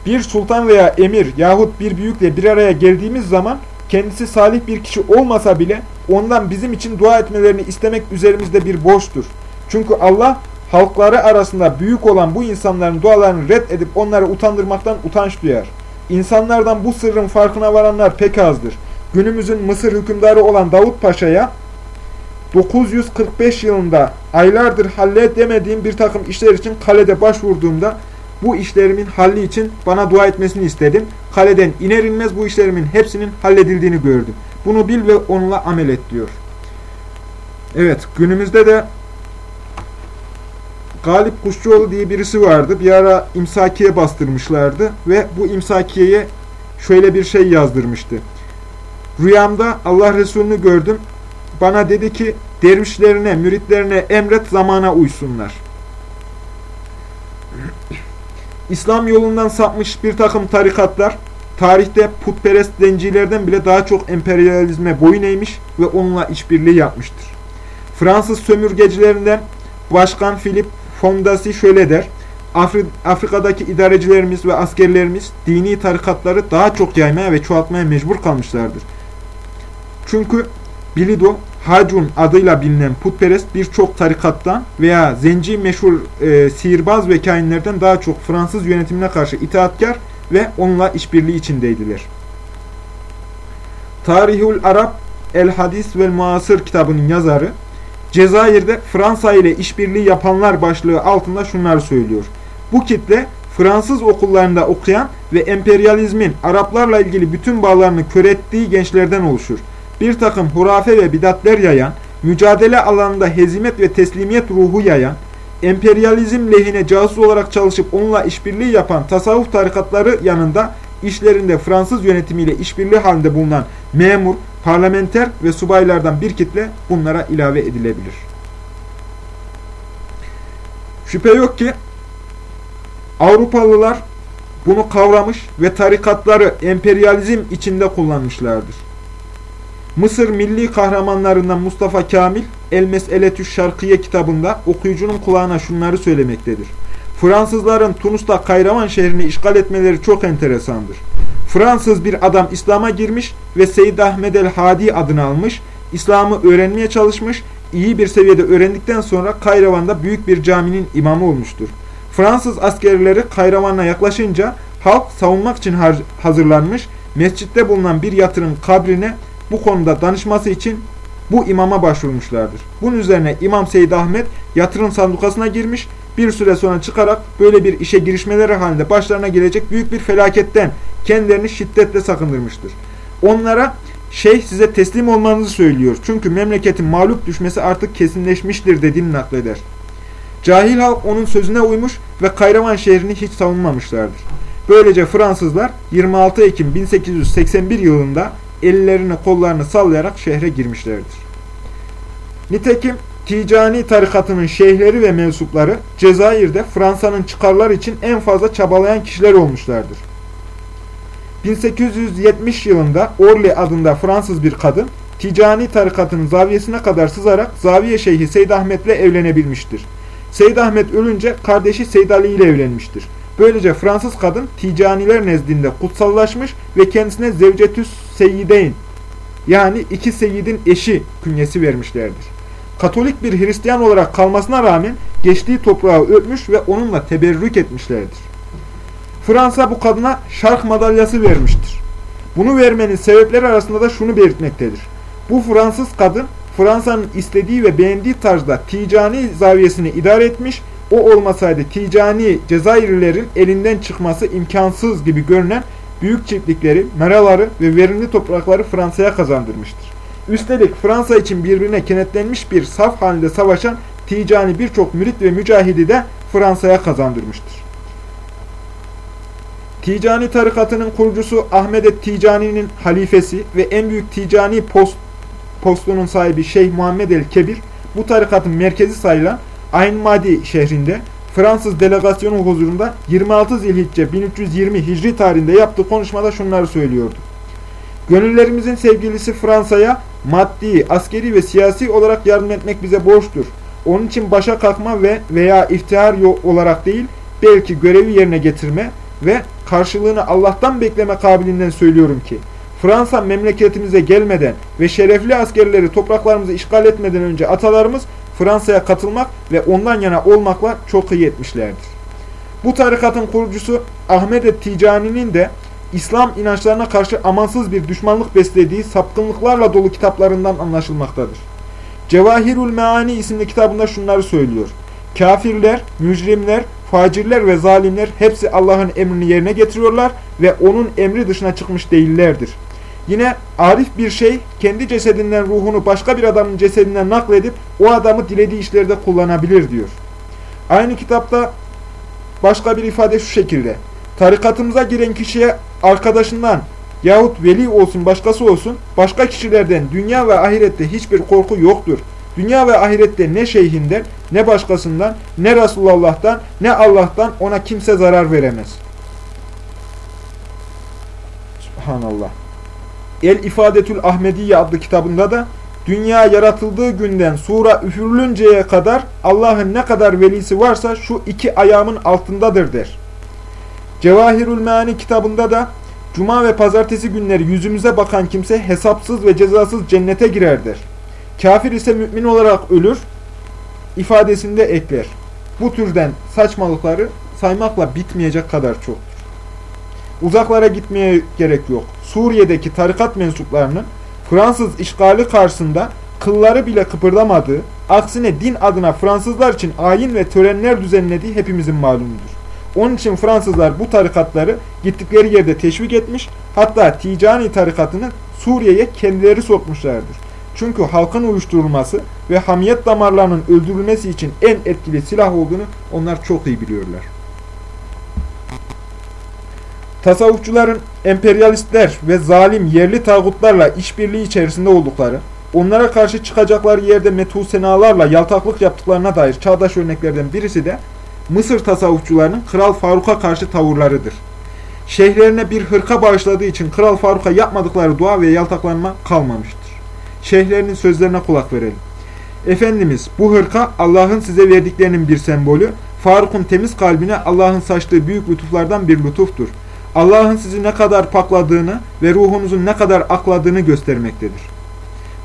Bir sultan veya emir yahut bir büyükle bir araya geldiğimiz zaman kendisi salih bir kişi olmasa bile ondan bizim için dua etmelerini istemek üzerimizde bir borçtur. Çünkü Allah halkları arasında büyük olan bu insanların dualarını red edip onları utandırmaktan utanç duyar. İnsanlardan bu sırrın farkına varanlar pek azdır. Günümüzün Mısır hükümdarı olan Davut Paşa'ya 945 yılında aylardır halledemediğim bir takım işler için kalede başvurduğumda bu işlerimin halli için bana dua etmesini istedim. Kaleden iner inmez bu işlerimin hepsinin halledildiğini gördüm. Bunu bil ve onunla amel et diyor. Evet günümüzde de Galip Kuşçuoğlu diye birisi vardı. Bir ara imsakiye bastırmışlardı ve bu imsakiyeye şöyle bir şey yazdırmıştı. Rüyamda Allah Resulü'nü gördüm. Bana dedi ki dervişlerine, müritlerine emret zamana uysunlar. İslam yolundan sapmış bir takım tarikatlar tarihte putperest zencilerden bile daha çok emperyalizme boyun eğmiş ve onunla işbirliği yapmıştır. Fransız sömürgecilerinden Başkan Philip Fondasi şöyle der. Afri Afrika'daki idarecilerimiz ve askerlerimiz dini tarikatları daha çok yaymaya ve çoğaltmaya mecbur kalmışlardır. Çünkü Bilido Hacun adıyla bilinen putperest birçok tarikattan veya zenci meşhur e, sihirbaz ve kainlerden daha çok Fransız yönetimine karşı itaatkar ve onunla işbirliği içindeydiler. Tarihul Arap El Hadis ve Muasır kitabının yazarı Cezayir'de Fransa ile işbirliği yapanlar başlığı altında şunları söylüyor. Bu kitle Fransız okullarında okuyan ve emperyalizmin Araplarla ilgili bütün bağlarını körettiği gençlerden oluşur bir takım hurafe ve bidatler yayan, mücadele alanında hezimet ve teslimiyet ruhu yayan, emperyalizm lehine casus olarak çalışıp onunla işbirliği yapan tasavvuf tarikatları yanında işlerinde Fransız yönetimiyle işbirliği halinde bulunan memur, parlamenter ve subaylardan bir kitle bunlara ilave edilebilir. Şüphe yok ki Avrupalılar bunu kavramış ve tarikatları emperyalizm içinde kullanmışlardır. Mısır milli kahramanlarından Mustafa Kamil El Meseletü Şarkiye kitabında okuyucunun kulağına şunları söylemektedir. Fransızların Tunus'ta Kayravan şehrini işgal etmeleri çok enteresandır. Fransız bir adam İslam'a girmiş ve Seyyid Ahmed el-Hadi adını almış, İslam'ı öğrenmeye çalışmış, iyi bir seviyede öğrendikten sonra Kayravan'da büyük bir caminin imamı olmuştur. Fransız askerleri Kayravan'a yaklaşınca halk savunmak için hazırlanmış, mescitte bulunan bir yatırın kabrine bu konuda danışması için bu imama başvurmuşlardır. Bunun üzerine İmam Seyyid Ahmet yatırım sandukasına girmiş, bir süre sonra çıkarak böyle bir işe girişmeleri halinde başlarına gelecek büyük bir felaketten kendilerini şiddetle sakındırmıştır. Onlara şeyh size teslim olmanızı söylüyor. Çünkü memleketin mağlup düşmesi artık kesinleşmiştir dediğini nakleder. Cahil halk onun sözüne uymuş ve Kayraman şehrini hiç savunmamışlardır. Böylece Fransızlar 26 Ekim 1881 yılında ellerini kollarını sallayarak şehre girmişlerdir. Nitekim Ticani tarikatının şeyhleri ve mensupları Cezayir'de Fransa'nın çıkarlar için en fazla çabalayan kişiler olmuşlardır. 1870 yılında Orly adında Fransız bir kadın Ticani tarikatının zaviyesine kadar sızarak Zaviye Şeyhi Seyd Ahmet ile evlenebilmiştir. Seyd Ahmet ölünce kardeşi Seyd Ali ile evlenmiştir. Böylece Fransız kadın Ticaniler nezdinde kutsallaşmış ve kendisine Zevcetüs Seyyideyn yani iki seyidin eşi künyesi vermişlerdir. Katolik bir Hristiyan olarak kalmasına rağmen geçtiği toprağı öpmüş ve onunla teberrük etmişlerdir. Fransa bu kadına şark madalyası vermiştir. Bunu vermenin sebepleri arasında da şunu belirtmektedir. Bu Fransız kadın Fransa'nın istediği ve beğendiği tarzda Ticani zaviyesini idare etmiş, o olmasaydı Ticani Cezayirlilerin elinden çıkması imkansız gibi görünen büyük çiftlikleri, meraları ve verimli toprakları Fransa'ya kazandırmıştır. Üstelik Fransa için birbirine kenetlenmiş bir saf halinde savaşan Ticani birçok mürit ve mücahidi de Fransa'ya kazandırmıştır. Ticani tarikatının kurucusu Ahmet Ticani'nin halifesi ve en büyük Ticani post, postunun sahibi Şeyh Muhammed el-Kebir, bu tarikatın merkezi sayılan Ayn Madi şehrinde Fransız delegasyonu huzurunda 26 Zilhicce 1320 Hicri tarihinde yaptığı konuşmada şunları söylüyordu. Gönüllerimizin sevgilisi Fransa'ya maddi, askeri ve siyasi olarak yardım etmek bize borçtur. Onun için başa kalkma ve veya iftihar olarak değil, belki görevi yerine getirme ve karşılığını Allah'tan bekleme kabiliğinden söylüyorum ki, Fransa memleketimize gelmeden ve şerefli askerleri topraklarımızı işgal etmeden önce atalarımız Fransa'ya katılmak ve ondan yana olmakla çok iyi etmişlerdir. Bu tarikatın kurucusu Ahmet Ticani'nin de İslam inançlarına karşı amansız bir düşmanlık beslediği sapkınlıklarla dolu kitaplarından anlaşılmaktadır. Cevahirul Meani isimli kitabında şunları söylüyor. Kafirler, mücrimler, facirler ve zalimler hepsi Allah'ın emrini yerine getiriyorlar ve onun emri dışına çıkmış değillerdir. Yine arif bir şey kendi cesedinden ruhunu başka bir adamın cesedinden nakledip o adamı dilediği işlerde kullanabilir diyor. Aynı kitapta başka bir ifade şu şekilde. Tarikatımıza giren kişiye arkadaşından yahut veli olsun başkası olsun başka kişilerden dünya ve ahirette hiçbir korku yoktur. Dünya ve ahirette ne şeyhinden, ne başkasından, ne Resulullah'tan, ne Allah'tan ona kimse zarar veremez. Subhanallah. El İfadetül Ahmediye adlı kitabında da dünya yaratıldığı günden sura üfürülünceye kadar Allah'ın ne kadar velisi varsa şu iki ayağımın altındadır der. Cevahirül Meani kitabında da Cuma ve pazartesi günleri yüzümüze bakan kimse hesapsız ve cezasız cennete girer der. Kafir ise mümin olarak ölür ifadesinde ekler. Bu türden saçmalıkları saymakla bitmeyecek kadar çoktur. Uzaklara gitmeye gerek yok. Suriye'deki tarikat mensuplarının Fransız işgali karşısında kılları bile kıpırdamadığı, aksine din adına Fransızlar için ayin ve törenler düzenlediği hepimizin malumudur. Onun için Fransızlar bu tarikatları gittikleri yerde teşvik etmiş, hatta Ticani tarikatını Suriye'ye kendileri sokmuşlardır. Çünkü halkın uyuşturulması ve hamiyet damarlarının öldürülmesi için en etkili silah olduğunu onlar çok iyi biliyorlar. Tasavvufçuların emperyalistler ve zalim yerli tağutlarla işbirliği içerisinde oldukları, onlara karşı çıkacakları yerde metusenalarla yaltaklık yaptıklarına dair çağdaş örneklerden birisi de Mısır tasavvufçularının Kral Faruk'a karşı tavırlarıdır. Şeyhlerine bir hırka bağışladığı için Kral Faruk'a yapmadıkları dua ve yaltaklanma kalmamıştır. Şeyhlerinin sözlerine kulak verelim. Efendimiz bu hırka Allah'ın size verdiklerinin bir sembolü, Faruk'un temiz kalbine Allah'ın saçtığı büyük lütuflardan bir lütuftur. Allah'ın sizi ne kadar pakladığını ve ruhunuzun ne kadar akladığını göstermektedir.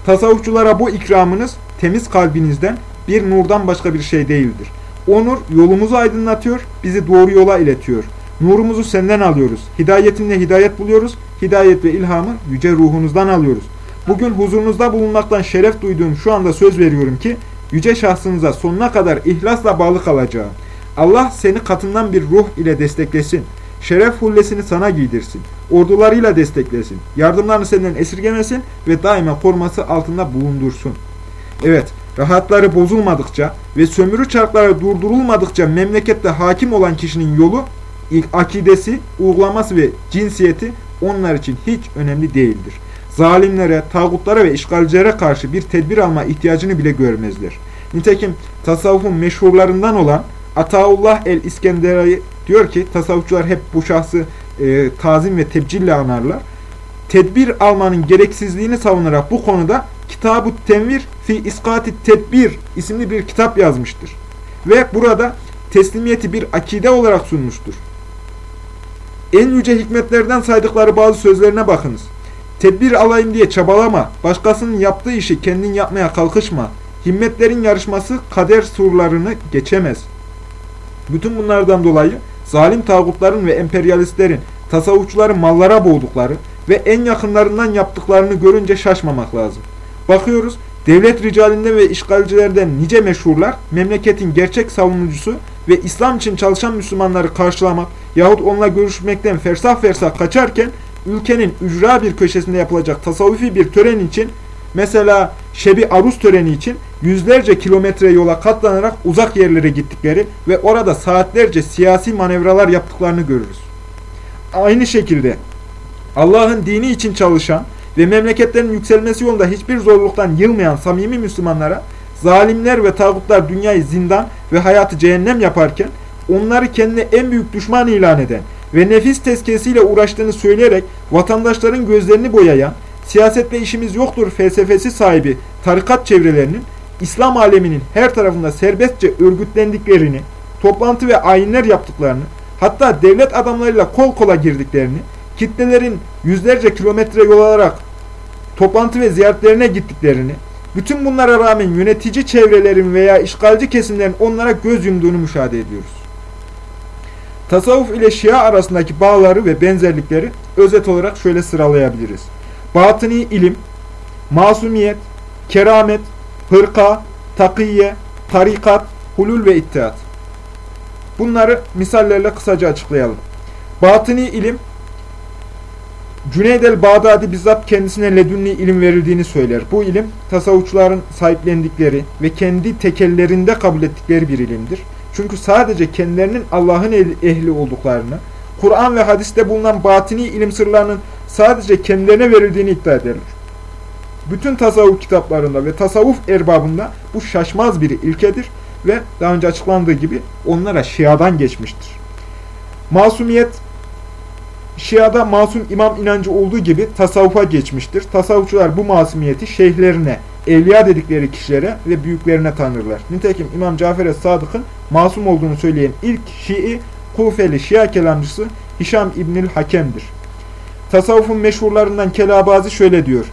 Tasavvufçulara bu ikramınız temiz kalbinizden bir nurdan başka bir şey değildir. O nur yolumuzu aydınlatıyor, bizi doğru yola iletiyor. Nurumuzu senden alıyoruz. Hidayetinle hidayet buluyoruz. Hidayet ve ilhamı yüce ruhunuzdan alıyoruz. Bugün huzurunuzda bulunmaktan şeref duyduğum şu anda söz veriyorum ki, yüce şahsınıza sonuna kadar ihlasla bağlı kalacağım. Allah seni katından bir ruh ile desteklesin. Şeref hullesini sana giydirsin. Ordularıyla desteklesin. Yardımlarını senden esirgemesin ve daima koruması altında bulundursun. Evet, rahatları bozulmadıkça ve sömürü çarkları durdurulmadıkça memlekette hakim olan kişinin yolu, akidesi, uygulaması ve cinsiyeti onlar için hiç önemli değildir. Zalimlere, tağutlara ve işgalcilere karşı bir tedbir alma ihtiyacını bile görmezler. Nitekim tasavvufun meşhurlarından olan Ataullah el-İskender'i diyor ki tasavvufçular hep bu şahsı e, tazim ve tebcille anarlar. tedbir almanın gereksizliğini savunarak bu konuda Kitab-ı Tenvir fi İskati Tedbir isimli bir kitap yazmıştır. Ve burada teslimiyeti bir akide olarak sunmuştur. En yüce hikmetlerden saydıkları bazı sözlerine bakınız. Tedbir alayım diye çabalama, başkasının yaptığı işi kendin yapmaya kalkışma. Himmetlerin yarışması kader surlarını geçemez. Bütün bunlardan dolayı zalim tağutların ve emperyalistlerin, tasavvufçuların mallara boğdukları ve en yakınlarından yaptıklarını görünce şaşmamak lazım. Bakıyoruz, devlet ricalinden ve işgalcilerden nice meşhurlar, memleketin gerçek savunucusu ve İslam için çalışan Müslümanları karşılamak yahut onunla görüşmekten fersah fersah kaçarken, ülkenin ücra bir köşesinde yapılacak tasavvufi bir tören için, mesela Şebi Arus töreni için yüzlerce kilometre yola katlanarak uzak yerlere gittikleri ve orada saatlerce siyasi manevralar yaptıklarını görürüz. Aynı şekilde Allah'ın dini için çalışan ve memleketlerin yükselmesi yolunda hiçbir zorluktan yılmayan samimi Müslümanlara zalimler ve tağutlar dünyayı zindan ve hayatı cehennem yaparken onları kendine en büyük düşman ilan eden ve nefis tezkiyesiyle uğraştığını söyleyerek vatandaşların gözlerini boyayan, siyasetle işimiz yoktur felsefesi sahibi tarikat çevrelerinin İslam aleminin her tarafında serbestçe örgütlendiklerini, toplantı ve ayinler yaptıklarını, hatta devlet adamlarıyla kol kola girdiklerini, kitlelerin yüzlerce kilometre yol alarak toplantı ve ziyaretlerine gittiklerini, bütün bunlara rağmen yönetici çevrelerin veya işgalci kesimlerin onlara göz yumduğunu müşahede ediyoruz. Tasavvuf ile Şia arasındaki bağları ve benzerlikleri özet olarak şöyle sıralayabiliriz. Batıni ilim, masumiyet, keramet, hırka, takiye, tarikat, hulul ve ittihat. Bunları misallerle kısaca açıklayalım. Batıni ilim, Cüneyd el-Bağdadi bizzat kendisine ledünni ilim verildiğini söyler. Bu ilim, tasavvufçuların sahiplendikleri ve kendi tekellerinde kabul ettikleri bir ilimdir. Çünkü sadece kendilerinin Allah'ın ehli olduklarını, Kur'an ve hadiste bulunan batini ilim sırlarının sadece kendilerine verildiğini iddia ederler. Bütün tasavvuf kitaplarında ve tasavvuf erbabında bu şaşmaz bir ilkedir ve daha önce açıklandığı gibi onlara Şia'dan geçmiştir. Masumiyet, Şia'da masum imam inancı olduğu gibi tasavvufa geçmiştir. Tasavvufçular bu masumiyeti şeyhlerine, evliya dedikleri kişilere ve büyüklerine tanırlar. Nitekim İmam Cafer Es-Sadık'ın masum olduğunu söyleyen ilk Şii, Kufeli Şia kelamcısı Hişam İbnül Hakem'dir. Tasavvufun meşhurlarından Kelabazi şöyle diyor.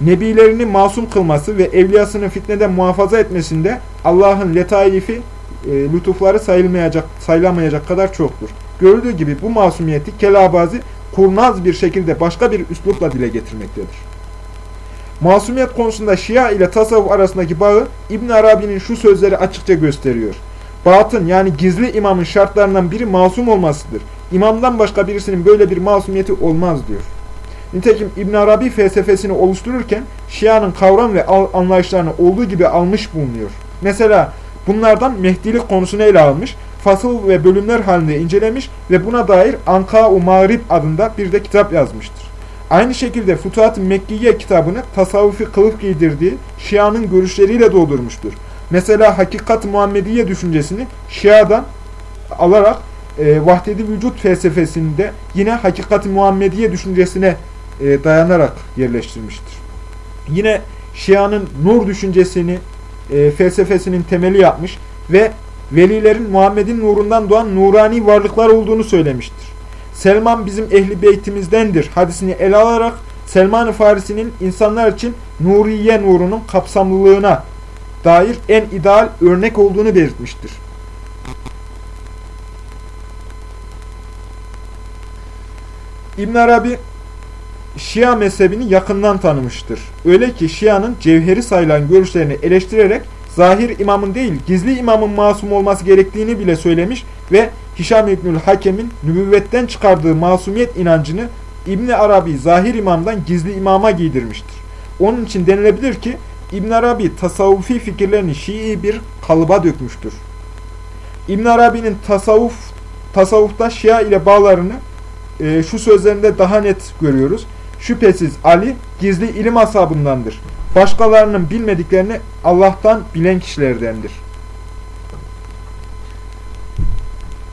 Nebilerini masum kılması ve evliyasını fitneden muhafaza etmesinde Allah'ın letaifi, e, lütufları sayılmayacak, sayılamayacak kadar çoktur. Görüldüğü gibi bu masumiyeti Kelabazi kurnaz bir şekilde başka bir üslupla dile getirmektedir. Masumiyet konusunda Şia ile tasavvuf arasındaki bağı İbn Arabi'nin şu sözleri açıkça gösteriyor. Batın yani gizli imamın şartlarından biri masum olmasıdır. İmamdan başka birisinin böyle bir masumiyeti olmaz diyor. Nitekim İbn Arabi felsefesini oluştururken Şia'nın kavram ve anlayışlarını olduğu gibi almış bulunuyor. Mesela bunlardan Mehdilik konusunu ele almış, fasıl ve bölümler halinde incelemiş ve buna dair Anka-u Mağrib adında bir de kitap yazmıştır. Aynı şekilde Futuhat-ı Mekkiye kitabını tasavvufi kılıf giydirdiği Şia'nın görüşleriyle doldurmuştur. Mesela Hakikat-ı Muhammediye düşüncesini Şia'dan alarak e, vahdedi vücut felsefesinde yine Hakikat-ı Muhammediye düşüncesine e, dayanarak yerleştirmiştir. Yine Şia'nın nur düşüncesini, e, felsefesinin temeli yapmış ve velilerin Muhammed'in nurundan doğan nurani varlıklar olduğunu söylemiştir. Selman bizim ehli beytimizdendir hadisini ele alarak Selman-ı Farisi'nin insanlar için Nuriye nurunun kapsamlılığına dair en ideal örnek olduğunu belirtmiştir. İbn Arabi Şia mezhebini yakından tanımıştır. Öyle ki Şia'nın cevheri sayılan görüşlerini eleştirerek zahir imamın değil gizli imamın masum olması gerektiğini bile söylemiş ve Hişam İbnül Hakem'in nübüvvetten çıkardığı masumiyet inancını İbn Arabi zahir imamdan gizli imama giydirmiştir. Onun için denilebilir ki İbn Arabi tasavvufi fikirlerini Şii bir kalıba dökmüştür. İbn Arabi'nin tasavvuf tasavvufta Şia ile bağlarını e, şu sözlerinde daha net görüyoruz. Şüphesiz Ali gizli ilim asabındandır. Başkalarının bilmediklerini Allah'tan bilen kişilerdendir.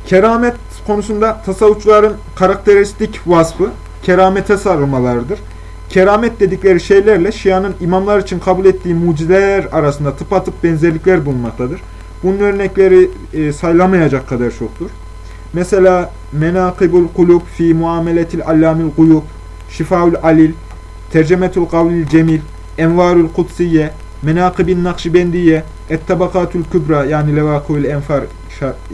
Keramet konusunda tasavvufçuların karakteristik vasfı keramete sarılmalarıdır. Keramet dedikleri şeylerle Şia'nın imamlar için kabul ettiği mucizeler arasında tıpatıp benzerlikler bulunmaktadır. Bunun örnekleri e, sayılamayacak kadar çoktur. Mesela Menakibul Kulub fi Muameletil Allamil Guyub, Şifaul Alil, Tercemetul Kavlil Cemil, Envarul Kutsiye, Menakibin Nakşibendiye, Ettabakatul Kübra yani Levakul Envar,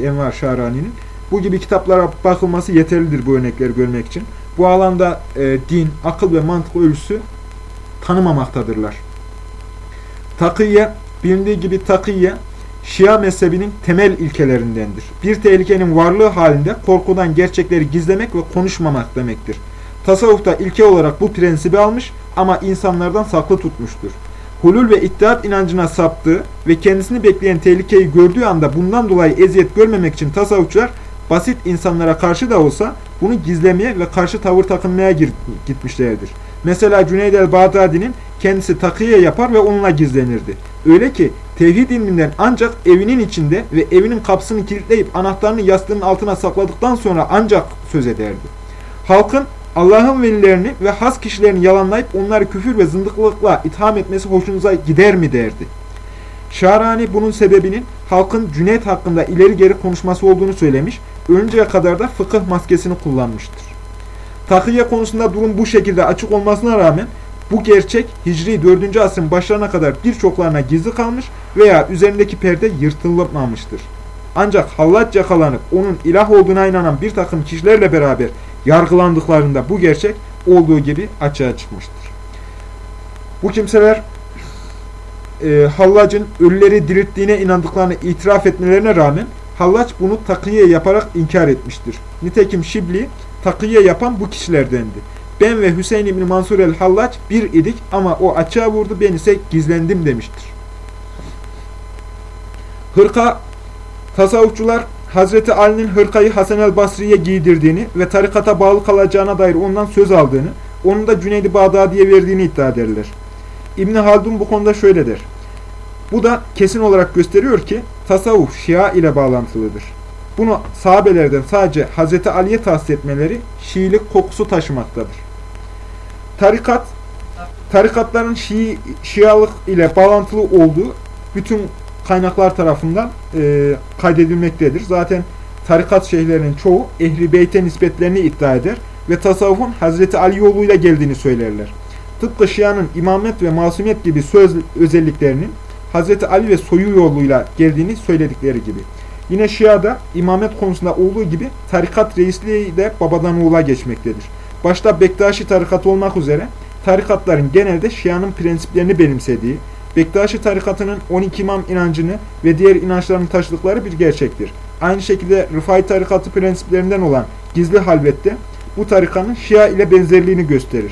Envar Şarani'nin bu gibi kitaplara bakılması yeterlidir bu örnekleri görmek için. Bu alanda e, din, akıl ve mantık ölçüsü tanımamaktadırlar. Takiyye, bilindiği gibi takiyye, Şia mezhebinin temel ilkelerindendir. Bir tehlikenin varlığı halinde korkudan gerçekleri gizlemek ve konuşmamak demektir. Tasavvufta ilke olarak bu prensibi almış ama insanlardan saklı tutmuştur. Hulul ve iddiat inancına saptığı ve kendisini bekleyen tehlikeyi gördüğü anda bundan dolayı eziyet görmemek için tasavvufçular basit insanlara karşı da olsa bunu gizlemeye ve karşı tavır takınmaya gitmişlerdir. Mesela Cüneyd el-Bağdadi'nin kendisi takiye yapar ve onunla gizlenirdi. Öyle ki tevhid ilminden ancak evinin içinde ve evinin kapısını kilitleyip anahtarını yastığının altına sakladıktan sonra ancak söz ederdi. Halkın Allah'ın velilerini ve has kişilerini yalanlayıp onları küfür ve zındıklıkla itham etmesi hoşunuza gider mi derdi. Şarani bunun sebebinin halkın Cüneyt hakkında ileri geri konuşması olduğunu söylemiş, önceye kadar da fıkıh maskesini kullanmıştır. Takiye konusunda durum bu şekilde açık olmasına rağmen bu gerçek Hicri 4. asrın başlarına kadar birçoklarına gizli kalmış veya üzerindeki perde yırtılmamıştır. Ancak hallaç yakalanıp onun ilah olduğuna inanan bir takım kişilerle beraber yargılandıklarında bu gerçek olduğu gibi açığa çıkmıştır. Bu kimseler e, Hallac'ın ölüleri dirilttiğine inandıklarını itiraf etmelerine rağmen Hallaç bunu takiye yaparak inkar etmiştir. Nitekim Şibli takiye yapan bu kişilerdendi. Ben ve Hüseyin İbni Mansur el-Hallaç bir idik ama o açığa vurdu ben ise gizlendim demiştir. Hırka tasavvufçular Hazreti Ali'nin hırkayı Hasan el-Basri'ye giydirdiğini ve tarikata bağlı kalacağına dair ondan söz aldığını, onun da Cüneydi Bağdadi'ye verdiğini iddia ederler. İbni Haldun bu konuda şöyle der. Bu da kesin olarak gösteriyor ki tasavvuf Şia ile bağlantılıdır. Bunu sahabelerden sadece Hazreti Ali'ye tahsis etmeleri Şiilik kokusu taşımaktadır. Tarikat, tarikatların Şii, Şialık ile bağlantılı olduğu bütün kaynaklar tarafından e, kaydedilmektedir. Zaten tarikat şeyhlerinin çoğu Ehli Beyt'e nispetlerini iddia eder ve tasavvufun Hazreti Ali yoluyla geldiğini söylerler. Tıpkı Şia'nın imamet ve masumiyet gibi söz özelliklerinin Hazreti Ali ve soyu yoluyla geldiğini söyledikleri gibi. Yine Şia'da imamet konusunda olduğu gibi tarikat reisliği de babadan oğula geçmektedir. Başta Bektaşi tarikatı olmak üzere tarikatların genelde Şia'nın prensiplerini benimsediği, Bektaşi tarikatının 12 imam inancını ve diğer inançlarını taşıdıkları bir gerçektir. Aynı şekilde Rıfai tarikatı prensiplerinden olan gizli halvette bu tarikanın Şia ile benzerliğini gösterir.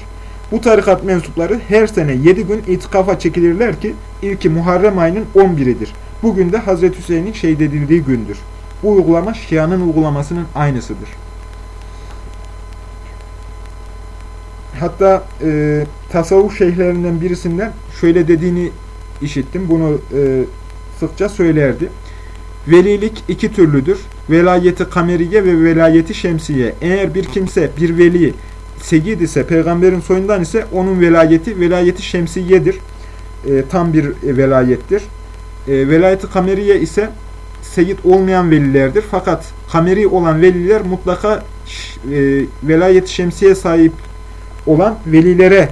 Bu tarikat mensupları her sene 7 gün itikafa çekilirler ki ilki Muharrem ayının 11'idir. Bugün de Hazreti Hüseyin'in şehit edildiği gündür. Bu uygulama Şia'nın uygulamasının aynısıdır. Hatta e, tasavvuf şeyhlerinden birisinden şöyle dediğini işittim. Bunu e, sıkça söylerdi. Velilik iki türlüdür. Velayeti kameriye ve velayeti şemsiye. Eğer bir kimse bir veli segid ise, peygamberin soyundan ise onun velayeti, velayeti şemsiyedir. E, tam bir e, velayettir. E, velayeti kameriye ise seyit olmayan velilerdir. Fakat kameri olan veliler mutlaka e, velayet şemsiye sahip olan velilere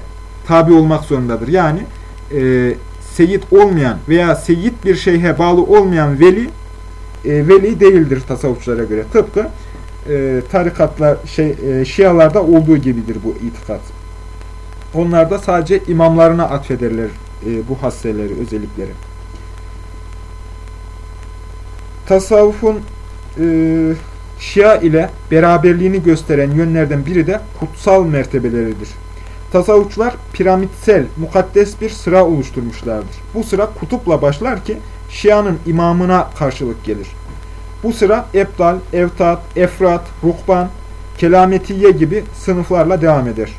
tabi olmak zorundadır. Yani e, seyit olmayan veya seyit bir şeyhe bağlı olmayan veli e, veli değildir tasavvufçulara göre. Tıpkı e, tarikatlar, şey, e, şialarda olduğu gibidir bu itikat. Onlar da sadece imamlarına atfederler e, bu hasseleri, özellikleri. Tasavvufun e, Şia ile beraberliğini gösteren yönlerden biri de kutsal mertebeleridir. Tasavvufçular piramitsel, mukaddes bir sıra oluşturmuşlardır. Bu sıra kutupla başlar ki Şia'nın imamına karşılık gelir. Bu sıra Ebdal, Evtat, Efrat, Ruhban, Kelametiye gibi sınıflarla devam eder.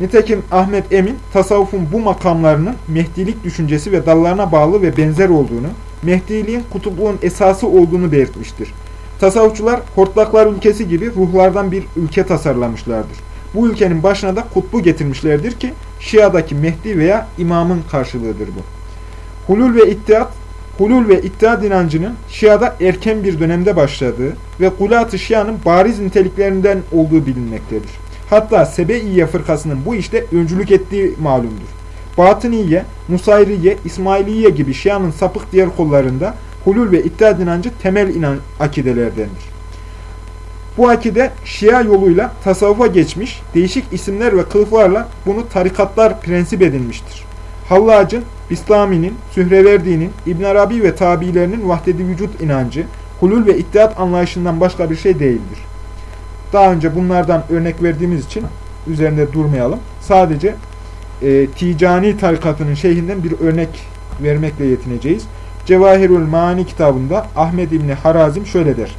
Nitekim Ahmet Emin, tasavvufun bu makamlarının Mehdilik düşüncesi ve dallarına bağlı ve benzer olduğunu, Mehdiliğin kutupluğun esası olduğunu belirtmiştir. Tasavvufçular hortlaklar ülkesi gibi ruhlardan bir ülke tasarlamışlardır. Bu ülkenin başına da kutbu getirmişlerdir ki Şia'daki Mehdi veya imamın karşılığıdır bu. Hulul ve İttihat Hulul ve İttihat inancının Şia'da erken bir dönemde başladığı ve Gulat-ı Şia'nın bariz niteliklerinden olduğu bilinmektedir. Hatta Sebeiye fırkasının bu işte öncülük ettiği malumdur. Batıniye, Nusayriye, İsmailiye gibi Şia'nın sapık diğer kollarında hulul ve iddia inancı temel inan akidelerdendir. Bu akide Şia yoluyla tasavvufa geçmiş, değişik isimler ve kılıflarla bunu tarikatlar prensip edilmiştir. Hallac'ın, Bislami'nin, Sühreverdi'nin, İbn Arabi ve tabilerinin vahdedi vücut inancı, hulul ve iddiat anlayışından başka bir şey değildir. Daha önce bunlardan örnek verdiğimiz için üzerinde durmayalım. Sadece e, Ticani tarikatının şeyhinden bir örnek vermekle yetineceğiz. Cevahirul Mani kitabında Ahmed İbni Harazim şöyle der.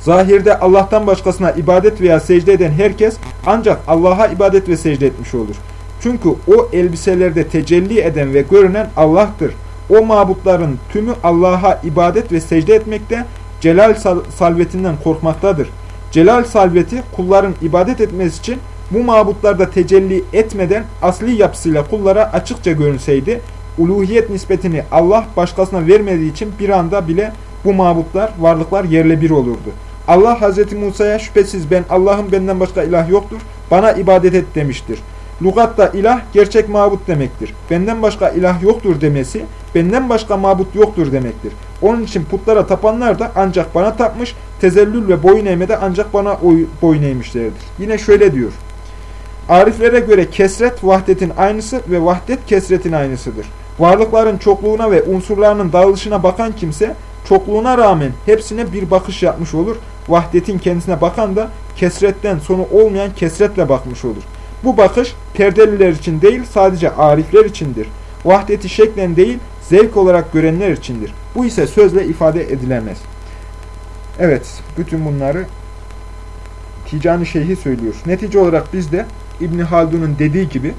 Zahirde Allah'tan başkasına ibadet veya secde eden herkes ancak Allah'a ibadet ve secde etmiş olur. Çünkü o elbiselerde tecelli eden ve görünen Allah'tır. O mabutların tümü Allah'a ibadet ve secde etmekte, celal sal salvetinden korkmaktadır. Celal salveti kulların ibadet etmesi için bu mabutlarda tecelli etmeden asli yapısıyla kullara açıkça görünseydi, uluhiyet nispetini Allah başkasına vermediği için bir anda bile bu mabutlar, varlıklar yerle bir olurdu. Allah Hz. Musa'ya şüphesiz ben Allah'ın benden başka ilah yoktur, bana ibadet et demiştir. Lugatta ilah gerçek mabut demektir. Benden başka ilah yoktur demesi, benden başka mabut yoktur demektir. Onun için putlara tapanlar da ancak bana tapmış, tezellül ve boyun eğme de ancak bana boyun eğmişlerdir. Yine şöyle diyor. Ariflere göre kesret vahdetin aynısı ve vahdet kesretin aynısıdır. Varlıkların çokluğuna ve unsurlarının dağılışına bakan kimse, çokluğuna rağmen hepsine bir bakış yapmış olur. Vahdetin kendisine bakan da kesretten sonu olmayan kesretle bakmış olur. Bu bakış perdeliler için değil sadece arifler içindir. Vahdeti şeklen değil zevk olarak görenler içindir. Bu ise sözle ifade edilemez. Evet, bütün bunları Ticani Şeyhi söylüyor. Netice olarak biz de İbni Haldun'un dediği gibi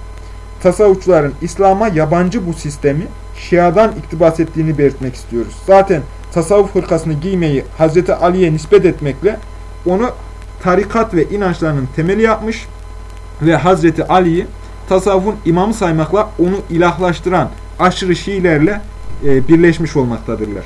tasavvufçuların İslam'a yabancı bu sistemi Şia'dan iktibas ettiğini belirtmek istiyoruz. Zaten tasavvuf hırkasını giymeyi Hz. Ali'ye nispet etmekle onu tarikat ve inançlarının temeli yapmış ve Hazreti Ali'yi tasavvufun imamı saymakla onu ilahlaştıran aşırı Şiilerle e, birleşmiş olmaktadırlar.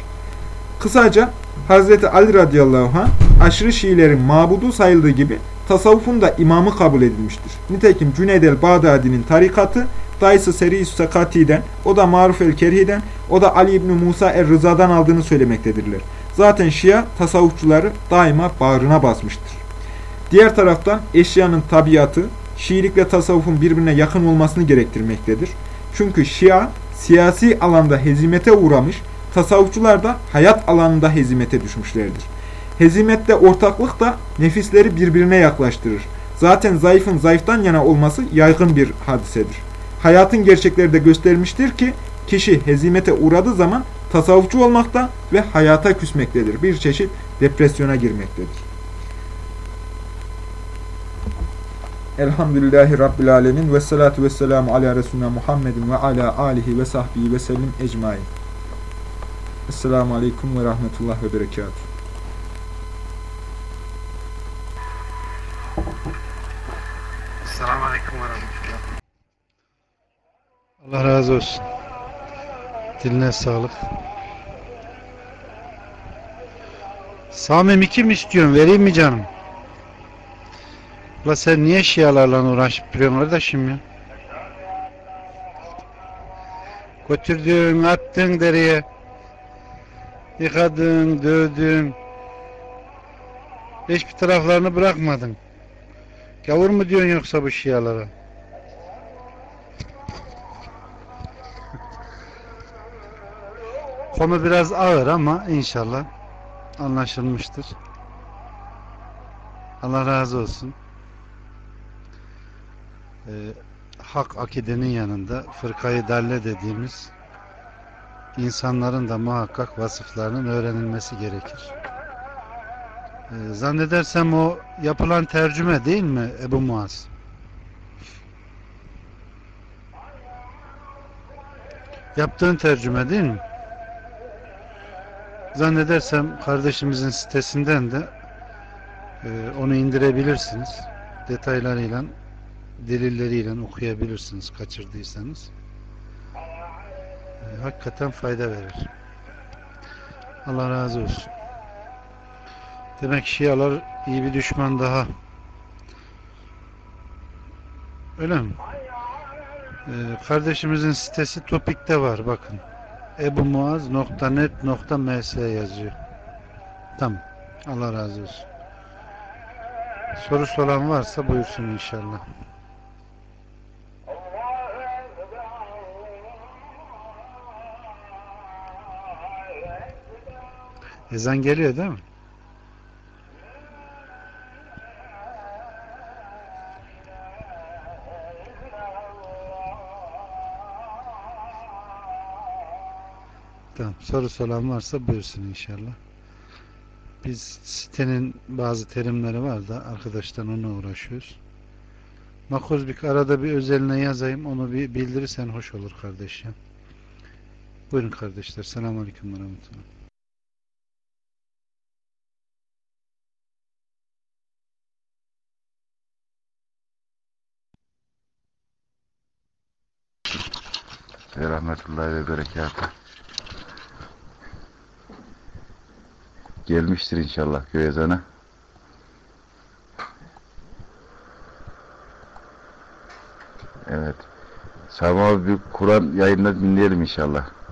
Kısaca Hazreti Ali radıyallahu anh aşırı Şiilerin mabudu sayıldığı gibi tasavvufun da imamı kabul edilmiştir. Nitekim Cüneyd el-Bağdadi'nin tarikatı dayısı Seri Sakati'den, o da Maruf el-Kerhi'den, o da Ali İbni Musa el-Rıza'dan aldığını söylemektedirler. Zaten Şia tasavvufçuları daima bağrına basmıştır. Diğer taraftan eşyanın tabiatı, Şiilikle tasavvufun birbirine yakın olmasını gerektirmektedir. Çünkü Şia siyasi alanda hezimete uğramış, tasavvufçular da hayat alanında hezimete düşmüşlerdir. Hezimette ortaklık da nefisleri birbirine yaklaştırır. Zaten zayıfın zayıftan yana olması yaygın bir hadisedir. Hayatın gerçekleri de göstermiştir ki kişi hezimete uğradığı zaman tasavvufçu olmakta ve hayata küsmektedir. Bir çeşit depresyona girmektedir. Elhamdülillahi Rabbil Alemin ve salatu ve selamu ala Resulüne Muhammedin ve ala alihi ve sahbihi ve sellim ecmain. Esselamu Aleyküm ve Rahmetullah ve Berekatuhu. Esselamu Aleyküm ve Rahmetullah. Allah razı olsun. Diline sağlık. Samim iki mi istiyorsun? Vereyim mi canım? La sen niye şialarla uğraşıp duruyorsun kardeşim ya? Götürdün, attın dereye. Yıkadın, dövdün. Hiçbir taraflarını bırakmadın. Gavur mu diyorsun yoksa bu şialara? Konu biraz ağır ama inşallah anlaşılmıştır. Allah razı olsun. Ee, hak akidenin yanında fırkayı dalle dediğimiz insanların da muhakkak vasıflarının öğrenilmesi gerekir. Ee, zannedersem o yapılan tercüme değil mi Ebu Muaz? Yaptığın tercüme değil mi? Zannedersem kardeşimizin sitesinden de e, onu indirebilirsiniz. detaylarıyla delilleriyle okuyabilirsiniz kaçırdıysanız. E, hakikaten fayda verir. Allah razı olsun. Demek Şialar iyi bir düşman daha. Öyle mi? Ee, kardeşimizin sitesi Topik'te var bakın. ebumuaz.net.ms yazıyor. Tamam. Allah razı olsun. Sorusu olan varsa buyursun inşallah. Ezan geliyor değil mi? Tamam. Sorusu olan varsa buyursun inşallah. Biz sitenin bazı terimleri var da arkadaştan onunla uğraşıyoruz. Makozbik arada bir özeline yazayım onu bir bildirirsen hoş olur kardeş ya. Buyurun kardeşler. Selamun Aleyküm ve. Ve rahmetullahi ve berekatü. Gelmiştir inşallah köy ezanı. Evet. Abi bir Kur'an yayınla dinleyelim inşallah.